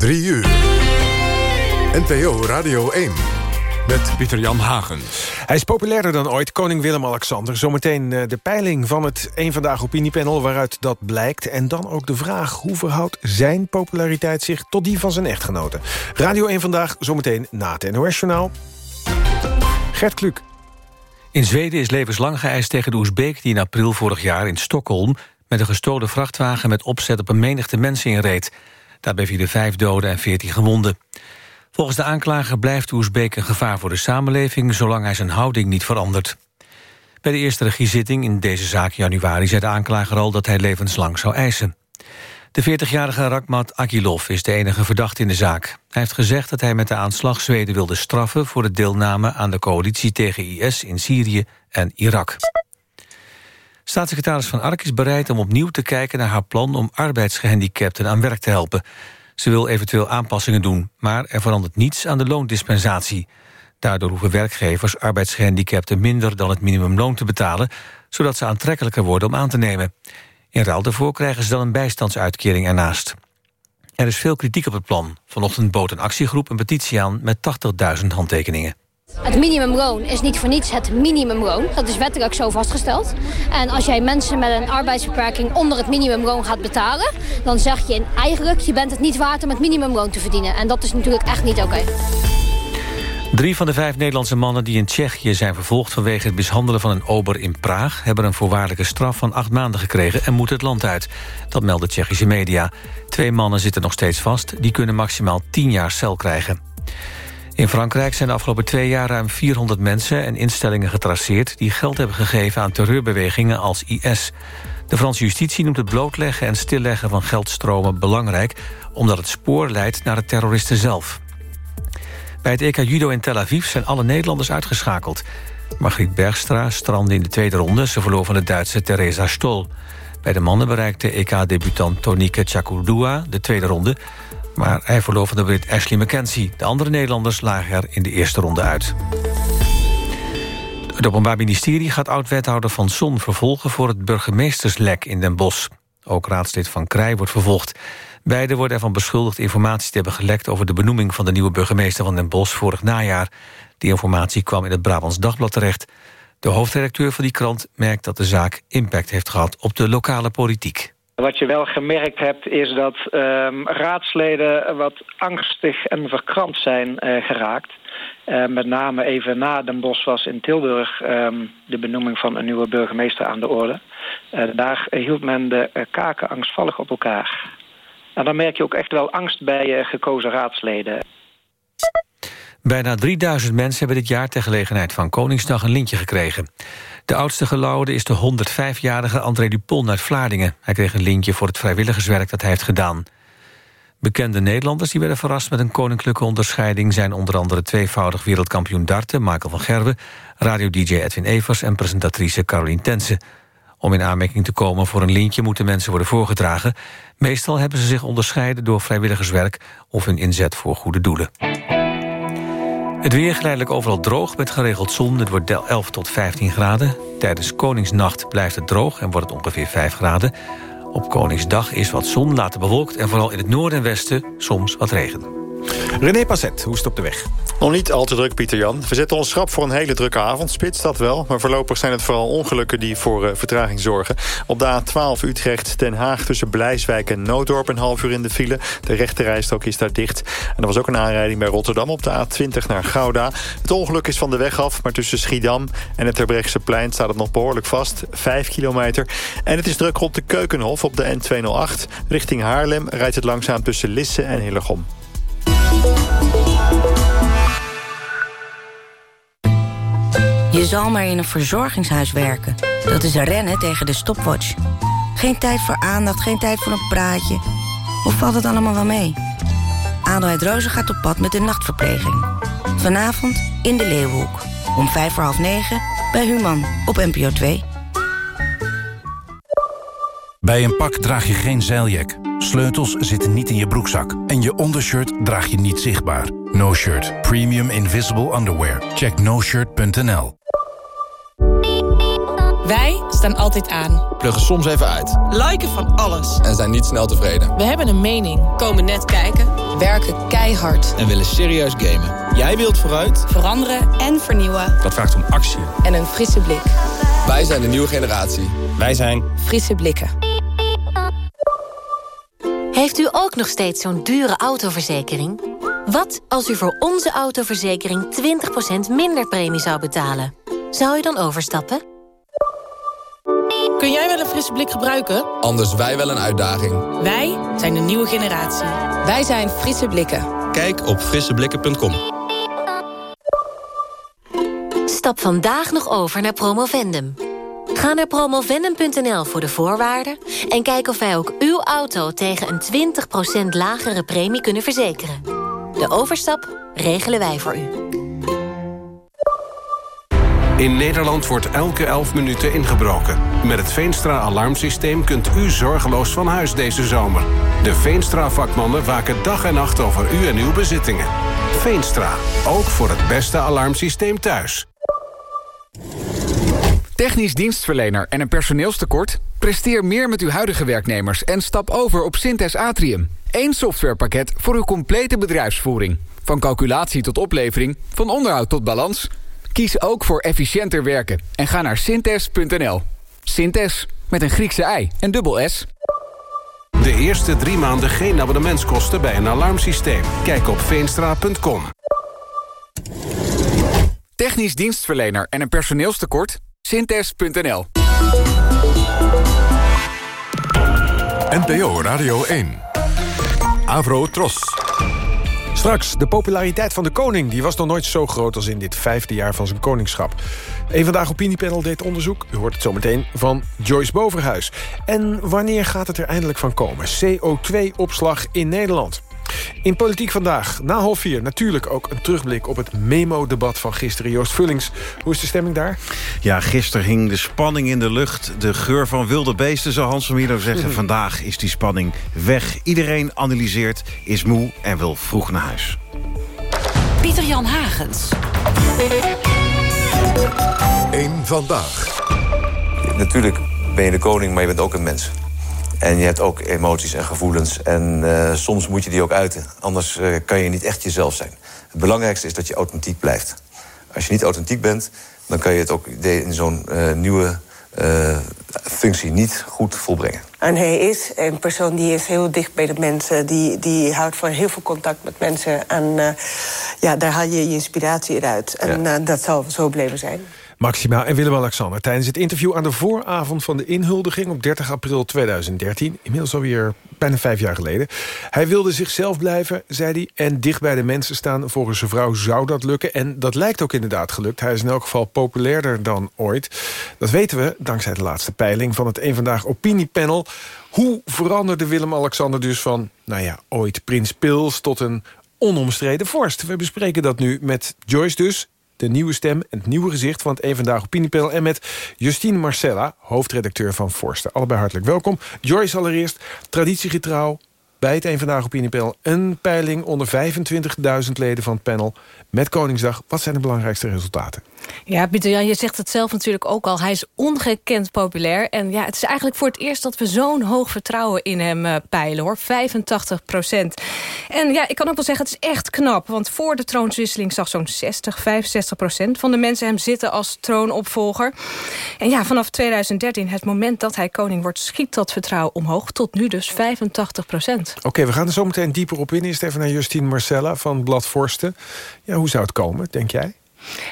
3 uur. NPO Radio 1. Met Pieter-Jan Hagen. Hij is populairder dan ooit, koning Willem-Alexander. Zometeen eh, de peiling van het Eén Vandaag Opiniepanel... waaruit dat blijkt. En dan ook de vraag hoe verhoudt zijn populariteit zich... tot die van zijn echtgenoten. Radio 1 Vandaag, zometeen na het NOS-journaal. Gert Kluk. In Zweden is levenslang geëist tegen de Oezbeek... die in april vorig jaar in Stockholm... met een gestolen vrachtwagen met opzet op een menigte mensen inreed. Daarbij vielen vijf doden en veertien gewonden. Volgens de aanklager blijft Oezbeek een gevaar voor de samenleving... zolang hij zijn houding niet verandert. Bij de eerste regiezitting in deze zaak januari... zei de aanklager al dat hij levenslang zou eisen. De 40-jarige Rakmat Akilov is de enige verdachte in de zaak. Hij heeft gezegd dat hij met de aanslag Zweden wilde straffen... voor de deelname aan de coalitie tegen IS in Syrië en Irak. Staatssecretaris Van Ark is bereid om opnieuw te kijken naar haar plan... om arbeidsgehandicapten aan werk te helpen. Ze wil eventueel aanpassingen doen, maar er verandert niets aan de loondispensatie. Daardoor hoeven werkgevers arbeidsgehandicapten minder dan het minimumloon te betalen, zodat ze aantrekkelijker worden om aan te nemen. In ruil daarvoor krijgen ze dan een bijstandsuitkering ernaast. Er is veel kritiek op het plan. Vanochtend bood een actiegroep een petitie aan met 80.000 handtekeningen. Het minimumloon is niet voor niets het minimumloon. Dat is wettelijk zo vastgesteld. En als jij mensen met een arbeidsbeperking onder het minimumloon gaat betalen... dan zeg je eigenlijk, je bent het niet waard om het minimumloon te verdienen. En dat is natuurlijk echt niet oké. Drie van de vijf Nederlandse mannen die in Tsjechië zijn vervolgd... vanwege het mishandelen van een ober in Praag... hebben een voorwaardelijke straf van acht maanden gekregen... en moeten het land uit. Dat melden Tsjechische media. Twee mannen zitten nog steeds vast. Die kunnen maximaal tien jaar cel krijgen. In Frankrijk zijn de afgelopen twee jaar ruim 400 mensen en instellingen getraceerd... die geld hebben gegeven aan terreurbewegingen als IS. De Franse justitie noemt het blootleggen en stilleggen van geldstromen belangrijk... omdat het spoor leidt naar de terroristen zelf. Bij het EK Judo in Tel Aviv zijn alle Nederlanders uitgeschakeld. Margriet Bergstra strandde in de tweede ronde. Ze verloor van de Duitse Teresa Stoll. Bij de mannen bereikte EK-debutant Tonike Chakudua de tweede ronde... Maar hij verloor van de Brit Ashley McKenzie. De andere Nederlanders lagen er in de eerste ronde uit. Het Openbaar Ministerie gaat oud-wethouder Van Son vervolgen... voor het burgemeesterslek in Den Bosch. Ook raadslid Van Krij wordt vervolgd. Beiden worden ervan beschuldigd informatie te hebben gelekt... over de benoeming van de nieuwe burgemeester van Den Bosch vorig najaar. Die informatie kwam in het Brabants Dagblad terecht. De hoofdredacteur van die krant merkt dat de zaak impact heeft gehad... op de lokale politiek. Wat je wel gemerkt hebt is dat um, raadsleden wat angstig en verkrampt zijn uh, geraakt. Uh, met name even na Den Bosch was in Tilburg um, de benoeming van een nieuwe burgemeester aan de orde. Uh, daar hield men de kaken angstvallig op elkaar. En dan merk je ook echt wel angst bij gekozen raadsleden. Bijna 3000 mensen hebben dit jaar ter gelegenheid van Koningsdag een lintje gekregen. De oudste gelauwde is de 105-jarige André Dupont uit Vlaardingen. Hij kreeg een lintje voor het vrijwilligerswerk dat hij heeft gedaan. Bekende Nederlanders die werden verrast met een koninklijke onderscheiding... zijn onder andere tweevoudig wereldkampioen darten Michael van Gerwen... radio-dj Edwin Evers en presentatrice Caroline Tense. Om in aanmerking te komen voor een lintje moeten mensen worden voorgedragen. Meestal hebben ze zich onderscheiden door vrijwilligerswerk... of hun inzet voor goede doelen. Het weer geleidelijk overal droog met geregeld zon. Het wordt 11 tot 15 graden. Tijdens Koningsnacht blijft het droog en wordt het ongeveer 5 graden. Op Koningsdag is wat zon, later bewolkt... en vooral in het noorden en westen soms wat regen. René Passet, hoe is op de weg? Nog niet al te druk, Pieter-Jan. We zetten ons schrap voor een hele drukke avondspits, dat wel. Maar voorlopig zijn het vooral ongelukken die voor uh, vertraging zorgen. Op de A12 Utrecht-Den Haag tussen Blijswijk en Nooddorp... een half uur in de file. De rechterrijstrook is daar dicht. En er was ook een aanrijding bij Rotterdam op de A20 naar Gouda. Het ongeluk is van de weg af, maar tussen Schiedam en het plein staat het nog behoorlijk vast. Vijf kilometer. En het is druk rond de Keukenhof op de N208. Richting Haarlem rijdt het langzaam tussen Lisse en Hillegom. Je zal maar in een verzorgingshuis werken. Dat is rennen tegen de stopwatch. Geen tijd voor aandacht, geen tijd voor een praatje. Of valt het allemaal wel mee? Adelheid Rozen gaat op pad met de nachtverpleging. Vanavond in de Leeuwhoek. Om vijf voor half negen bij Human op NPO 2. Bij een pak draag je geen zeiljak. Sleutels zitten niet in je broekzak. En je ondershirt draag je niet zichtbaar. No Shirt. Premium Invisible Underwear. Check noshirt.nl Wij staan altijd aan. Pluggen soms even uit. Liken van alles. En zijn niet snel tevreden. We hebben een mening. Komen net kijken. werken keihard. En willen serieus gamen. Jij wilt vooruit? Veranderen en vernieuwen. Dat vraagt om actie. En een frisse blik. Wij zijn de nieuwe generatie. Wij zijn... Frisse blikken. Heeft u ook nog steeds zo'n dure autoverzekering? Wat als u voor onze autoverzekering 20% minder premie zou betalen? Zou u dan overstappen? Kun jij wel een frisse blik gebruiken? Anders wij wel een uitdaging. Wij zijn de nieuwe generatie. Wij zijn Frisse Blikken. Kijk op frisseblikken.com. Stap vandaag nog over naar Promovendum. Ga naar promovendum.nl voor de voorwaarden... en kijk of wij ook uw auto tegen een 20% lagere premie kunnen verzekeren. De overstap regelen wij voor u. In Nederland wordt elke 11 minuten ingebroken. Met het Veenstra-alarmsysteem kunt u zorgeloos van huis deze zomer. De Veenstra-vakmannen waken dag en nacht over u en uw bezittingen. Veenstra, ook voor het beste alarmsysteem thuis. Technisch dienstverlener en een personeelstekort? Presteer meer met uw huidige werknemers en stap over op Synthes Atrium. Eén softwarepakket voor uw complete bedrijfsvoering. Van calculatie tot oplevering, van onderhoud tot balans. Kies ook voor efficiënter werken en ga naar synthes.nl. Synthes, met een Griekse ei en dubbel S. De eerste drie maanden geen abonnementskosten bij een alarmsysteem. Kijk op veenstra.com. Technisch dienstverlener en een personeelstekort? Synthes.nl NPO Radio 1. Avro Tros. Straks, de populariteit van de koning die was nog nooit zo groot... als in dit vijfde jaar van zijn koningschap. Een Vandaag Opiniepanel deed onderzoek. U hoort het zometeen van Joyce Boverhuis. En wanneer gaat het er eindelijk van komen? CO2-opslag in Nederland. In Politiek Vandaag, na half vier, natuurlijk ook een terugblik op het memo-debat van gisteren. Joost Vullings, hoe is de stemming daar? Ja, gisteren hing de spanning in de lucht. De geur van wilde beesten, zou Hans van Mierlo zeggen. Mhm. Vandaag is die spanning weg. Iedereen analyseert, is moe en wil vroeg naar huis. Pieter-Jan Hagens. Eén vandaag. Natuurlijk ben je de koning, maar je bent ook een mens. En je hebt ook emoties en gevoelens. En eh, soms moet je die ook uiten. Anders eh, kan je niet echt jezelf zijn. Het belangrijkste is dat je authentiek blijft. Als je niet authentiek bent, dan kan je het ook in zo'n eh, nieuwe functie niet goed volbrengen. En hij is een persoon die is heel dicht bij de mensen. Die, die houdt van heel veel contact met mensen. En ja, daar haal je je inspiratie uit. En dat zal zo blijven zijn. Maxima en Willem-Alexander tijdens het interview aan de vooravond van de inhuldiging op 30 april 2013. Inmiddels alweer bijna vijf jaar geleden. Hij wilde zichzelf blijven, zei hij, en dicht bij de mensen staan. Volgens zijn vrouw zou dat lukken en dat lijkt ook inderdaad gelukt. Hij is in elk geval populairder dan ooit. Dat weten we dankzij de laatste peiling van het Eén Vandaag Opiniepanel. Hoe veranderde Willem-Alexander dus van, nou ja, ooit prins Pils tot een onomstreden vorst? We bespreken dat nu met Joyce dus, de nieuwe stem en het nieuwe gezicht van het Eén Vandaag Opiniepanel... en met Justine Marcella, hoofdredacteur van Forsten. Allebei hartelijk welkom. Joyce allereerst, traditiegetrouw bij het Eén Vandaag Opiniepanel... een peiling onder 25.000 leden van het panel met Koningsdag. Wat zijn de belangrijkste resultaten? Ja, Pieter Jan, je zegt het zelf natuurlijk ook al. Hij is ongekend populair. En ja, het is eigenlijk voor het eerst dat we zo'n hoog vertrouwen in hem uh, peilen, hoor. 85 procent. En ja, ik kan ook wel zeggen, het is echt knap. Want voor de troonswisseling zag zo'n 60, 65 procent van de mensen hem zitten als troonopvolger. En ja, vanaf 2013, het moment dat hij koning wordt, schiet dat vertrouwen omhoog. Tot nu dus 85 procent. Oké, we gaan er zo meteen dieper op in. Eerst even naar Justine Marcella van Blad Forsten. Ja, hoe zou het komen, denk jij?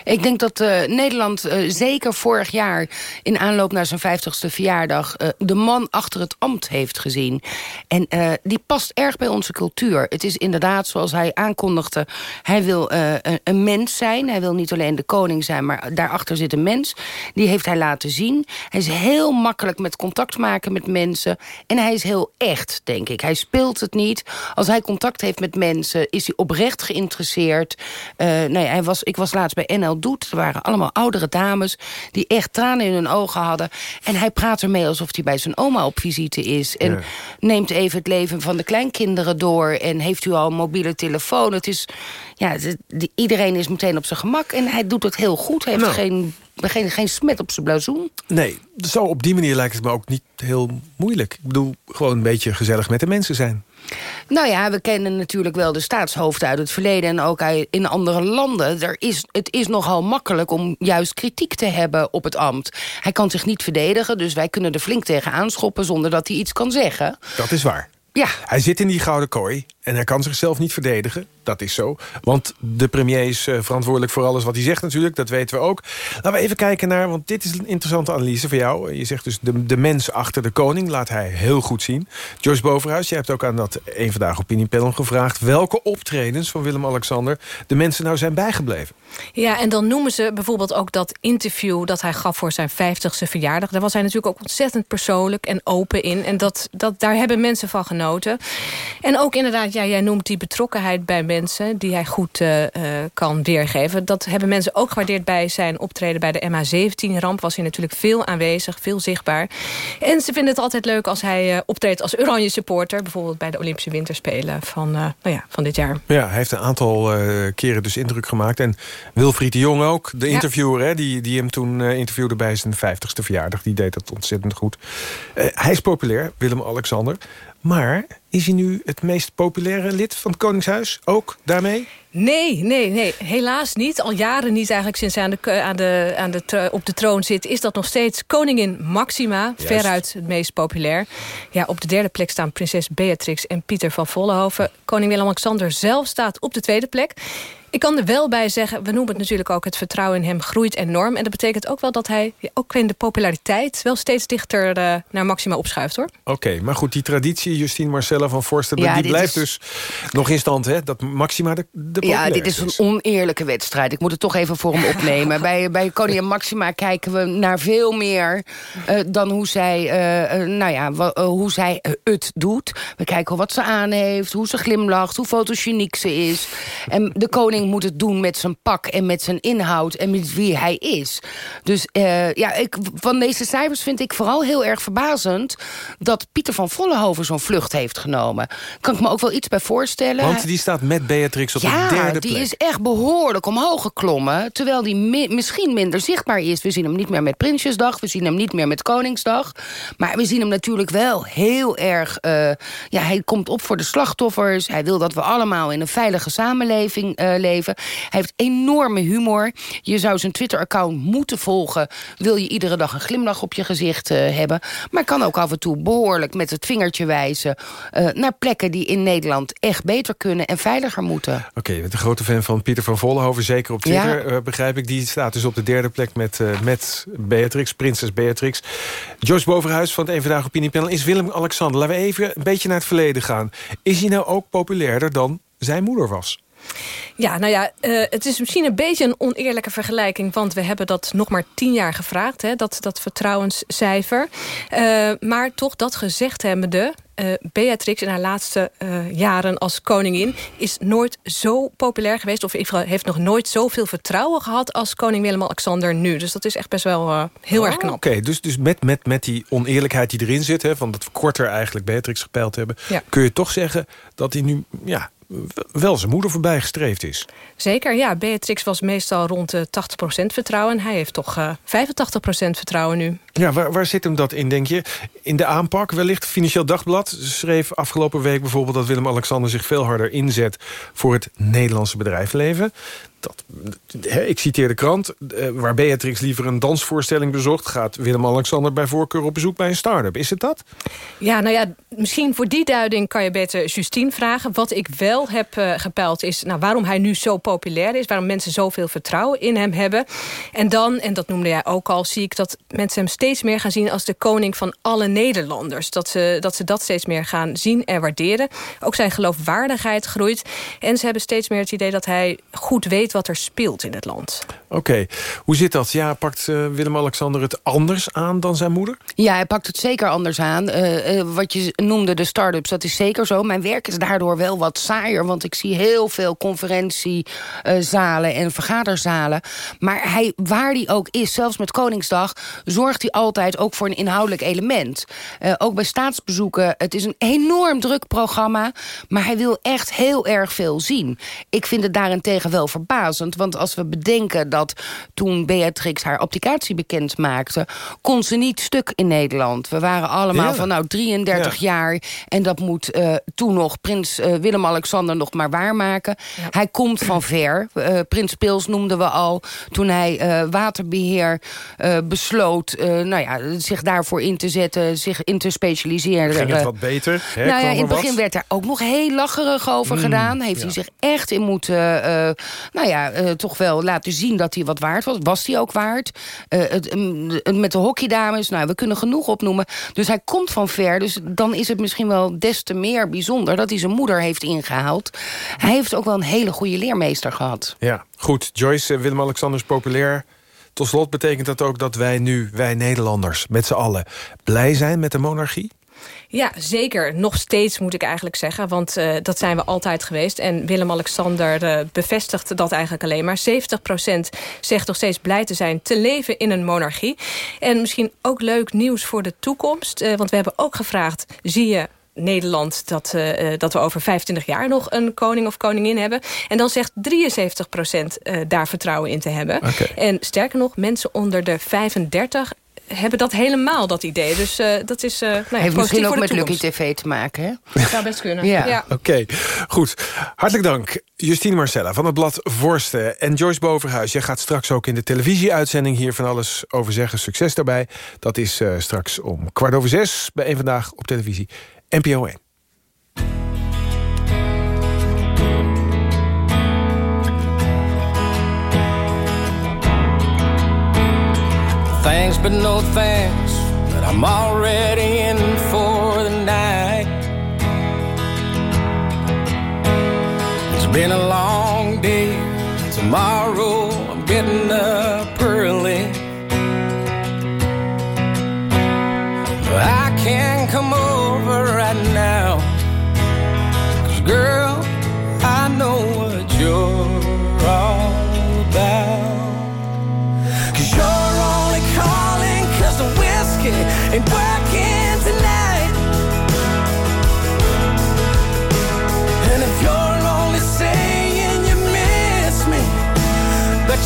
Ik denk dat uh, Nederland uh, zeker vorig jaar... in aanloop naar zijn 50ste verjaardag... Uh, de man achter het ambt heeft gezien. En die past erg bij onze cultuur. Het is inderdaad, zoals hij aankondigde... hij wil een, een, mens zijn. Hij wil niet alleen de koning zijn, maar daarachter zit een mens. Die heeft hij laten zien. Hij is heel makkelijk met contact maken met mensen. En hij is heel echt, denk ik. Hij speelt het niet. Als hij contact heeft met mensen, is hij oprecht geïnteresseerd. nee, hij was, ik was laatst bij NL Doet. Er waren allemaal oudere dames die echt tranen in hun ogen hadden. En hij praat ermee alsof hij bij zijn oma op visite is. En ja. neemt even het leven van de kleinkinderen door. En heeft u al een mobiele telefoon. Het is, ja, het, iedereen is meteen op zijn gemak. En hij doet het heel goed. Hij heeft Nou. geen, geen, geen smet op zijn blazoen. Nee, zo op die manier lijkt het me ook niet heel moeilijk. Ik bedoel, gewoon een beetje gezellig met de mensen zijn. Nou ja, we kennen natuurlijk wel de staatshoofden uit het verleden... en ook in andere landen. Er is, het is nogal makkelijk om juist kritiek te hebben op het ambt. Hij kan zich niet verdedigen, dus wij kunnen er flink tegen aanschoppen... zonder dat hij iets kan zeggen. Dat is waar. Ja. Hij zit in die gouden kooi en hij kan zichzelf niet verdedigen. Dat is zo. Want de premier is eh, verantwoordelijk voor alles wat hij zegt natuurlijk. Dat weten we ook. Laten we even kijken naar, want dit is een interessante analyse voor jou. Je zegt dus de, de mens achter de koning laat hij heel goed zien. Joyce Boverhuis, je hebt ook aan dat een Vandaag Opiniepanel gevraagd... welke optredens van Willem-Alexander de mensen nou zijn bijgebleven. Ja, en dan noemen ze bijvoorbeeld ook dat interview... dat hij gaf voor zijn 50ste verjaardag. Daar was hij natuurlijk ook ontzettend persoonlijk en open in. En dat, dat, daar hebben mensen van genoten. En ook inderdaad, ja, jij noemt die betrokkenheid bij mensen... die hij goed uh, kan weergeven. Dat hebben mensen ook gewaardeerd bij zijn optreden... bij de MH17-ramp was hij natuurlijk veel aanwezig, veel zichtbaar. En ze vinden het altijd leuk als hij uh, optreedt als oranje supporter... bijvoorbeeld bij de Olympische Winterspelen van, nou ja, van dit jaar. Ja, hij heeft een aantal keren dus indruk gemaakt... En Wilfried de Jong ook, de interviewer... Hè, die, die hem toen interviewde bij zijn 50ste verjaardag. Die deed dat ontzettend goed. Hij is populair, Willem-Alexander. Maar is hij nu het meest populaire lid van het Koningshuis? Ook daarmee? Nee, nee, nee, helaas niet. Al jaren niet eigenlijk sinds hij aan de, aan de, aan de, op de troon zit... is dat nog steeds koningin Maxima. Juist. Veruit het meest populair. Ja, op de derde plek staan prinses Beatrix en Pieter van Vollenhoven. Koning Willem-Alexander zelf staat op de tweede plek. Ik kan er wel bij zeggen, we noemen het natuurlijk ook... het vertrouwen in hem groeit enorm. En dat betekent ook wel dat hij, ook in de populariteit... wel steeds dichter uh, naar Maxima opschuift, hoor. Oké, okay, maar goed, die traditie, Justine Marcella van Forsten... Ja, die blijft is... dus nog in stand, hè? Dat Maxima de, de Ja, dit is een oneerlijke wedstrijd. Ik moet het toch even voor hem opnemen. bij, bij koningin Maxima kijken we naar veel meer... Uh, dan hoe zij, uh, nou ja, hoe zij het doet. We kijken wat ze aan heeft, hoe ze glimlacht... hoe fotogeniek ze is. En de koning moet het doen met zijn pak en met zijn inhoud en met wie hij is. Dus uh, ja, ik, van deze cijfers vind ik vooral heel erg verbazend... dat Pieter van Vollenhoven zo'n vlucht heeft genomen. Kan ik me ook wel iets bij voorstellen. Want die staat met Beatrix op ja, de derde plek. die is echt behoorlijk omhoog geklommen. Terwijl die mi misschien minder zichtbaar is. We zien hem niet meer met Prinsjesdag. We zien hem niet meer met Koningsdag. Maar we zien hem natuurlijk wel heel erg... Uh, ja, hij komt op voor de slachtoffers. Hij wil dat we allemaal in een veilige samenleving uh, leven leven. Hij heeft enorme humor. Je zou zijn Twitter-account moeten volgen. Wil je iedere dag een glimlach op je gezicht uh, hebben. Maar kan ook af en toe behoorlijk met het vingertje wijzen... Uh, naar plekken die in Nederland echt beter kunnen en veiliger moeten. Oké, okay, je bent een grote fan van Pieter van Vollenhoven. Zeker op Twitter, ja. begrijp ik. Die staat dus op de derde plek met, met Beatrix, prinses Beatrix. Joyce Boverhuis van het Eén Vandaag Opiniepanel is Willem-Alexander. Laten we even een beetje naar het verleden gaan. Is hij nou ook populairder dan zijn moeder was? Ja, nou ja, uh, het is misschien een beetje een oneerlijke vergelijking... want we hebben dat nog maar tien jaar gevraagd, hè, dat, dat vertrouwenscijfer. Uh, maar toch, dat gezegd hebbende... Uh, Beatrix in haar laatste jaren als koningin... is nooit zo populair geweest... of heeft nog nooit zoveel vertrouwen gehad... als koning Willem-Alexander nu. Dus dat is echt best wel heel oh, erg knap. Oké, okay, dus, dus met, met, met die oneerlijkheid die erin zit... Hè, van dat we korter eigenlijk Beatrix gepeild hebben... Ja. kun je toch zeggen dat hij nu... Ja, wel zijn moeder voorbij gestreefd is. Zeker, ja. Beatrix was meestal rond de 80% vertrouwen. Hij heeft toch uh, 85% vertrouwen nu. Ja, waar, waar zit hem dat in, denk je? In de aanpak wellicht? Financieel Dagblad schreef afgelopen week bijvoorbeeld... dat Willem-Alexander zich veel harder inzet voor het Nederlandse bedrijfsleven. Dat, ik citeer de krant. Uh, waar Beatrix liever een dansvoorstelling bezocht... gaat Willem-Alexander bij voorkeur op bezoek bij een start-up. Is het dat? Ja, nou ja, misschien voor die duiding kan je beter Justine vragen. Wat ik wel heb uh, is nou, waarom hij nu zo populair is. Waarom mensen zoveel vertrouwen in hem hebben. En dan, en dat noemde jij ook al, zie ik dat mensen hem steeds meer gaan zien... als de koning van alle Nederlanders. Dat, ze dat steeds meer gaan zien en waarderen. Ook zijn geloofwaardigheid groeit. En ze hebben steeds meer het idee dat hij goed weet wat er speelt in het land. Oké, okay. hoe zit dat? Ja, pakt uh, Willem-Alexander het anders aan dan zijn moeder? Ja, hij pakt het zeker anders aan. Uh, uh, wat je noemde de start-ups, dat is zeker zo. Mijn werk is daardoor wel wat saaier... want ik zie heel veel conferentiezalen en vergaderzalen. Maar hij, waar hij ook is, zelfs met Koningsdag... zorgt hij altijd ook voor een inhoudelijk element. ook bij staatsbezoeken, het is een enorm druk programma... maar hij wil echt heel erg veel zien. Ik vind het daarentegen wel verbaasd verbazend. Want als we bedenken dat toen Beatrix haar applicatie bekend maakte... kon ze niet stuk in Nederland. We waren allemaal Ja. van nou 33 jaar... en dat moet eh, toen nog prins eh, Willem-Alexander nog maar waarmaken. Hij komt van ver. Eh, prins Pils noemden we al. Toen hij eh, waterbeheer eh, besloot eh, nou ja, zich daarvoor in te zetten... zich in te specialiseren. Ging het wat beter? Hè? nou ja, in het begin wat? werd daar ook nog heel lacherig over Mm, gedaan. Heeft ja. hij zich echt in moeten, eh, nou ja, eh, toch wel laten zien dat hij wat waard was. Was hij ook waard? Eh, mm, het met de hockeydames, nou, we kunnen genoeg opnoemen. Dus hij komt van ver, dus dan is het misschien wel des te meer bijzonder... dat hij zijn moeder heeft ingehaald. Hij heeft ook wel een hele goede leermeester gehad. Ja, goed. Joyce, eh, Willem-Alexander is populair. Tot slot betekent dat ook dat wij nu, wij Nederlanders... met z'n allen blij zijn met de monarchie? Ja, zeker. Nog steeds moet ik eigenlijk zeggen. Want eh, dat zijn we altijd geweest. En Willem-Alexander eh, bevestigt dat eigenlijk alleen maar. 70% zegt nog steeds blij te zijn te leven in een monarchie. En misschien ook leuk nieuws voor de toekomst. eh, want we hebben ook gevraagd, zie je... Nederland dat, dat we over 25 jaar nog een koning of koningin hebben. En dan zegt 73% eh, daar vertrouwen in te hebben. En sterker nog, mensen onder de 35 hebben dat helemaal, dat idee. Dus eh, dat is uh, nou ja, Heeft positief misschien ook met Lucky. TV te maken, hè? Zou best kunnen. Ja. ja. Oké, goed. Hartelijk dank. Justine Marcella van het blad Vorsten. En Joyce Boverhuis, jij gaat straks ook in de televisieuitzending... hier van alles over zeggen. Succes daarbij. Dat is eh, straks om kwart over zes bij een Vandaag op televisie. NPO 1. Thanks, but no thanks. But I'm already in for the night. It's been a long day. Tomorrow I'm getting up early. I can't come over right now. Cause girl,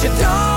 you don't,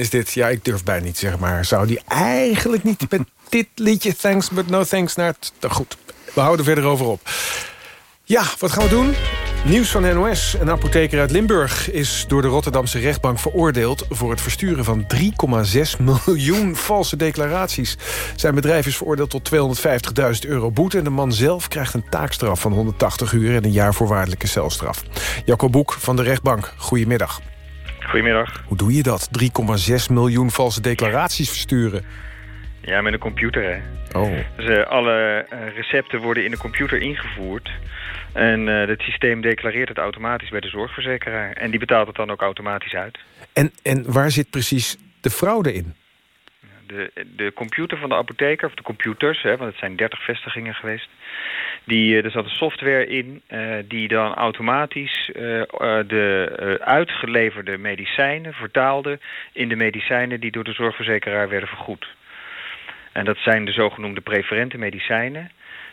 is dit. Ja, ik durf bijna niet zeg maar. Zou die eigenlijk niet met dit liedje Thanks But No Thanks naar het... Nou, goed, we houden verder over op. Ja, wat gaan we doen? Nieuws van NOS. Een apotheker uit Limburg is door de Rotterdamse rechtbank veroordeeld... voor het versturen van 3,6 miljoen valse declaraties. Zijn bedrijf is veroordeeld tot 250.000 euro boete... en de man zelf krijgt een taakstraf van 180 uur... en een jaar voorwaardelijke celstraf. Jacco Boek van de rechtbank, goedemiddag. Goedemiddag. Hoe doe je dat? 3,6 miljoen valse declaraties versturen? Ja, met een computer, hè. Oh. Dus, uh, alle uh, recepten worden in de computer ingevoerd. En uh, het systeem declareert het automatisch bij de zorgverzekeraar. En die betaalt het dan ook automatisch uit. En, en waar zit precies de fraude in? De, de computer van de apotheker, of de computers, hè, want het zijn 30 vestigingen geweest... Die, er zat een software in uh, die dan automatisch uh, de uitgeleverde medicijnen vertaalde in de medicijnen die door de zorgverzekeraar werden vergoed. En dat zijn de zogenoemde preferente medicijnen.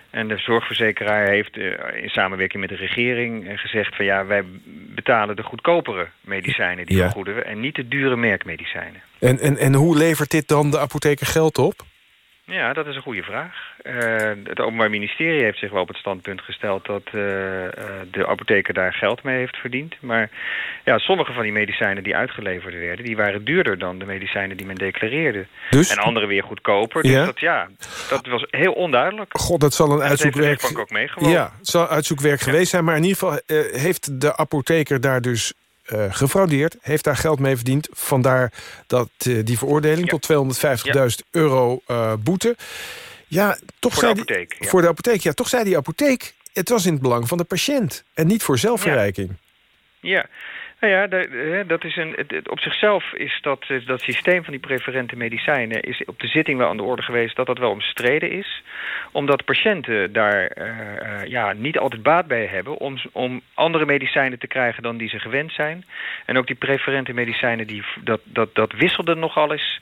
En de zorgverzekeraar heeft in samenwerking met de regering gezegd van ja, wij betalen de goedkopere medicijnen die Ja. vergoeden we en niet de dure merkmedicijnen. En, en, en hoe levert dit dan de apotheker geld op? Ja, dat is een goede vraag. Uh, het Openbaar Ministerie heeft zich wel op het standpunt gesteld dat uh, uh, de apotheker daar geld mee heeft verdiend. Maar ja, sommige van die medicijnen die uitgeleverd werden, die waren duurder dan de medicijnen die men declareerde. Dus? En andere weer goedkoper. Dus Ja? dat, ja, dat was heel onduidelijk. God, dat zal een uitzoekwerk... ook meegewogen. Ja, het zal uitzoekwerk geweest zijn. Maar in ieder geval eh, heeft de apotheker daar dus eh, gefraudeerd. Heeft daar geld mee verdiend. Vandaar dat, eh, die veroordeling tot 250.000 euro eh, boete. Ja, toch Voor de zei die- apotheek, ja. Voor de apotheek, ja. Toch zei die apotheek... het was in het belang van de patiënt. En niet voor zelfverrijking. Ja, nou ja, dat is een, op zichzelf is dat, is dat systeem van die preferente medicijnen... is op de zitting wel aan de orde geweest dat dat wel omstreden is. Omdat patiënten daar eh, eh, ja, niet altijd baat bij hebben... Om, om andere medicijnen te krijgen dan die ze gewend zijn. En ook die preferente medicijnen, die, dat, dat, dat wisselde nogal eens...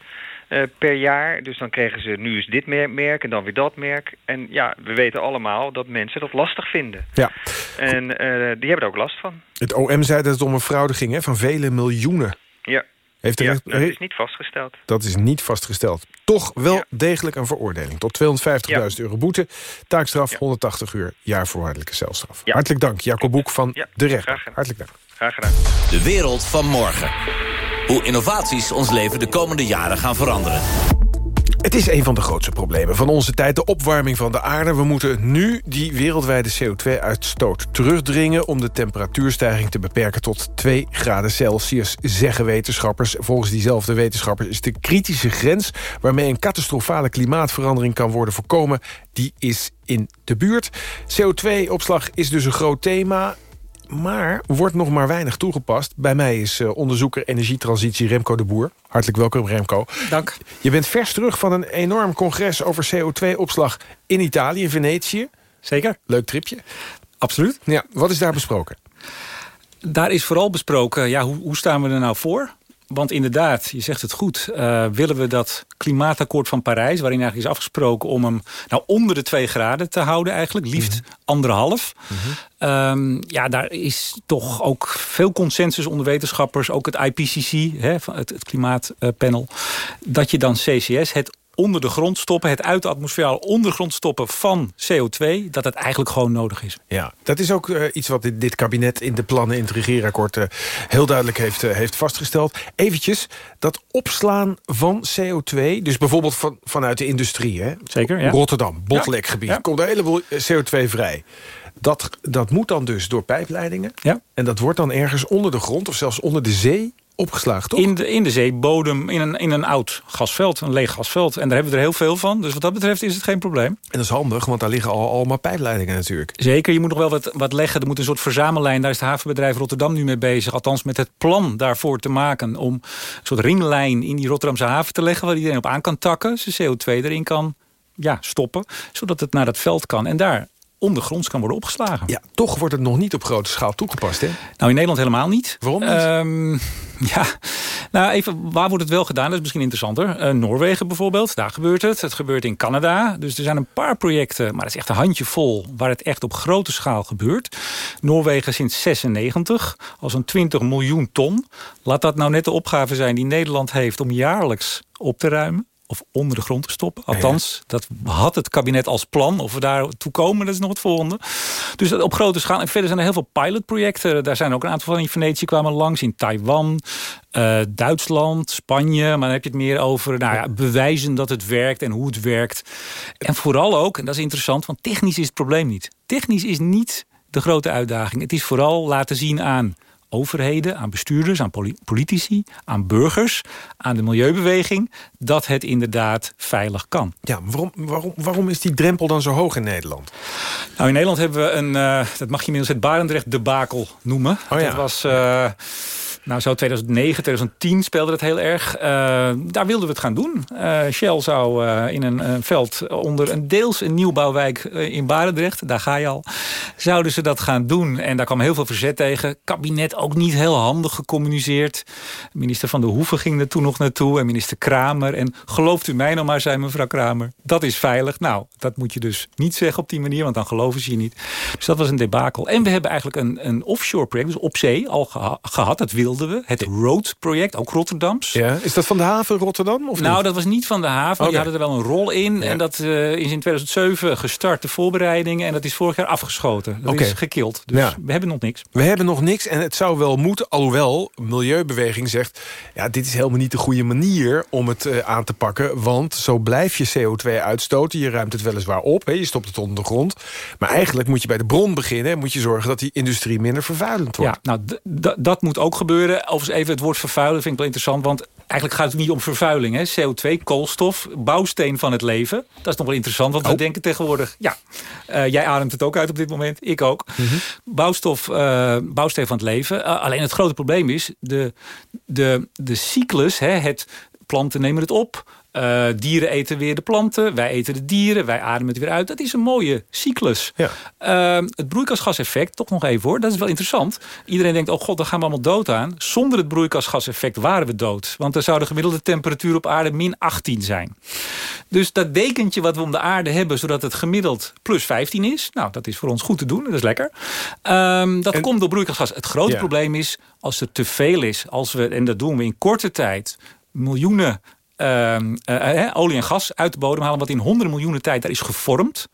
eh, per jaar. Dus dan kregen ze nu is dit mer- merk en dan weer dat merk. En ja, we weten allemaal dat mensen dat lastig vinden. Ja. En eh, die hebben er ook last van. Het OM zei dat het om een fraude ging hè, van vele miljoenen. Ja, Heeft ja recht- dat is niet vastgesteld. Dat is niet vastgesteld. Toch wel degelijk een veroordeling. Tot 250.000 euro boete, taakstraf, 180 uur, jaar voorwaardelijke celstraf. Hartelijk dank, Jacob Boek van De Rechter. Hartelijk dank. Graag gedaan. De wereld van morgen. Hoe innovaties ons leven de komende jaren gaan veranderen. Het is een van de grootste problemen van onze tijd, de opwarming van de aarde. We moeten nu die wereldwijde CO2-uitstoot terugdringen... om de temperatuurstijging te beperken tot 2 graden Celsius, zeggen wetenschappers. Volgens diezelfde wetenschappers is de kritische grens... waarmee een catastrofale klimaatverandering kan worden voorkomen... die is in de buurt. CO2-opslag is dus een groot thema maar wordt nog maar weinig toegepast. Bij mij is eh, onderzoeker energietransitie Remco de Boer. Hartelijk welkom Remco. Dank. Je bent vers terug van een enorm congres over CO2-opslag in Italië, in Venetië. Zeker. Leuk tripje. Absoluut. Ja, wat is daar besproken? Daar is vooral besproken, ja, hoe, hoe staan we er nou voor? Want inderdaad, je zegt het goed, uh, willen we dat klimaatakkoord van Parijs... waarin eigenlijk is afgesproken om hem nou, onder de twee graden te houden eigenlijk. Liefst mm -hmm. anderhalf. Mm -hmm. um, ja, daar is toch ook veel consensus onder wetenschappers. Ook het IPCC, hè, het, het klimaatpanel. Dat je dan CCS, het onder de grond stoppen, het uit de atmosfeer ondergrond stoppen van CO2, dat het eigenlijk gewoon nodig is. Ja, dat is ook uh, iets wat dit, dit, kabinet in de plannen in het regeerakkoord uh, heel duidelijk heeft, uh, heeft vastgesteld. Eventjes, dat opslaan van CO2, dus bijvoorbeeld van, vanuit de industrie, hè? Zeker, ja. Rotterdam, botlekgebied, ja. komt een heleboel CO2 vrij. Dat, dat moet dan dus door pijpleidingen. Ja. En dat wordt dan ergens onder de grond of zelfs onder de zee opgeslagen, toch? In de, in de zeebodem, in een, in een oud gasveld, een leeg gasveld. En daar hebben we er heel veel van. Dus wat dat betreft is het geen probleem. En dat is handig, want daar liggen al allemaal pijpleidingen natuurlijk. Zeker, je moet nog wel wat, wat leggen. Er moet een soort verzamellijn. Daar is het havenbedrijf Rotterdam nu mee bezig. Althans met het plan daarvoor te maken. Om een soort ringlijn in die Rotterdamse haven te leggen... waar iedereen op aan kan takken. Zijn CO2 erin kan ja, stoppen. Zodat het naar dat veld kan. En daar ondergronds kan worden opgeslagen. Ja, toch wordt het nog niet op grote schaal toegepast, hè? Nou, in Nederland helemaal niet. Waarom niet? Ehm, ja, nou even, waar wordt het wel gedaan? Dat is misschien interessanter. Uh, Noorwegen bijvoorbeeld, daar gebeurt het. Het gebeurt in Canada. Dus er zijn een paar projecten, maar het is echt een handjevol... waar het echt op grote schaal gebeurt. Noorwegen sinds 96, al zo'n 20 miljoen ton. Laat dat nou net de opgave zijn die Nederland heeft... om jaarlijks op te ruimen of onder de grond te stoppen. Althans, dat had het kabinet als plan. Of we daar toe komen, dat is nog het volgende. Dus op grote schaal. En verder zijn er heel veel pilotprojecten. Daar zijn ook een aantal van in Venetië kwamen langs. In Taiwan, uh, Duitsland, Spanje. Maar dan heb je het meer over nou ja, bewijzen dat het werkt en hoe het werkt. En vooral ook, en dat is interessant, want technisch is het probleem niet. Technisch is niet de grote uitdaging. Het is vooral laten zien aan overheden, aan bestuurders, aan politici, aan burgers, aan de milieubeweging, dat het inderdaad veilig kan. Ja, waarom, waarom, waarom is die drempel dan zo hoog in Nederland? Nou, in Nederland hebben we een, uh, dat mag je inmiddels het Barendrecht debakel noemen. Oh ja. Dat was... Uh, nou, zo 2009, 2010 speelde het heel erg. Uh, daar wilden we het gaan doen. Uh, Shell zou uh, in een veld onder een deels een nieuwbouwwijk in Barendrecht... daar ga je al, zouden ze dat gaan doen. En daar kwam heel veel verzet tegen. Kabinet ook niet heel handig gecommuniceerd. Minister Van der Hoeven ging er toen nog naartoe. En minister Kramer. En gelooft u mij nou maar, zei mevrouw Kramer. Dat is veilig. Nou, dat moet je dus niet zeggen op die manier... want dan geloven ze je niet. Dus dat was een debakel. En we hebben eigenlijk een, een offshore project, dus op zee, al geha gehad. Dat wilde het Road-project, ook Rotterdams. Ja. Is dat van de haven Rotterdam? Of nou, niet? dat was niet van de haven. Okay. Die hadden er wel een rol in. En dat uh, is in 2007 gestart, de voorbereidingen. En dat is vorig jaar afgeschoten. Dat okay. is gekild. Dus ja. we hebben nog niks. We hebben nog niks en het zou wel moeten. Alhoewel, Milieubeweging zegt... ja, dit is helemaal niet de goede manier om het uh, aan te pakken. Want zo blijf je CO2 uitstoten. Je ruimt het weliswaar op. Hè, je stopt het onder de grond. Maar eigenlijk moet je bij de bron beginnen. En moet je zorgen dat die industrie minder vervuilend wordt. Ja, nou, dat moet ook gebeuren. Overigens even het woord vervuilen vind ik wel interessant. Want eigenlijk gaat het niet om vervuiling. Hè? CO2, koolstof, bouwsteen van het leven. Dat is nog wel interessant, want oh. we denken tegenwoordig... ja, uh, jij ademt het ook uit op dit moment, ik ook. Mm -hmm. Bouwstof, uh, bouwsteen van het leven. Uh, alleen het grote probleem is... de, de, de cyclus, hè, het planten nemen het op... Uh, dieren eten weer de planten, wij eten de dieren, wij ademen het weer uit. Dat is een mooie cyclus. Ja. Uh, het broeikasgaseffect, toch nog even hoor, dat is wel interessant. Iedereen denkt, oh god, daar gaan we allemaal dood aan. Zonder het broeikasgaseffect waren we dood. Want dan zou de gemiddelde temperatuur op aarde min 18 zijn. Dus dat dekentje wat we om de aarde hebben, zodat het gemiddeld plus 15 is. Nou, dat is voor ons goed te doen, dat is lekker. Um, dat en, komt door broeikasgas. Het grote ja. probleem is, als er te veel is, als we, en dat doen we in korte tijd miljoenen uh, uh, olie en gas uit de bodem halen... wat in honderden miljoenen tijd daar is gevormd.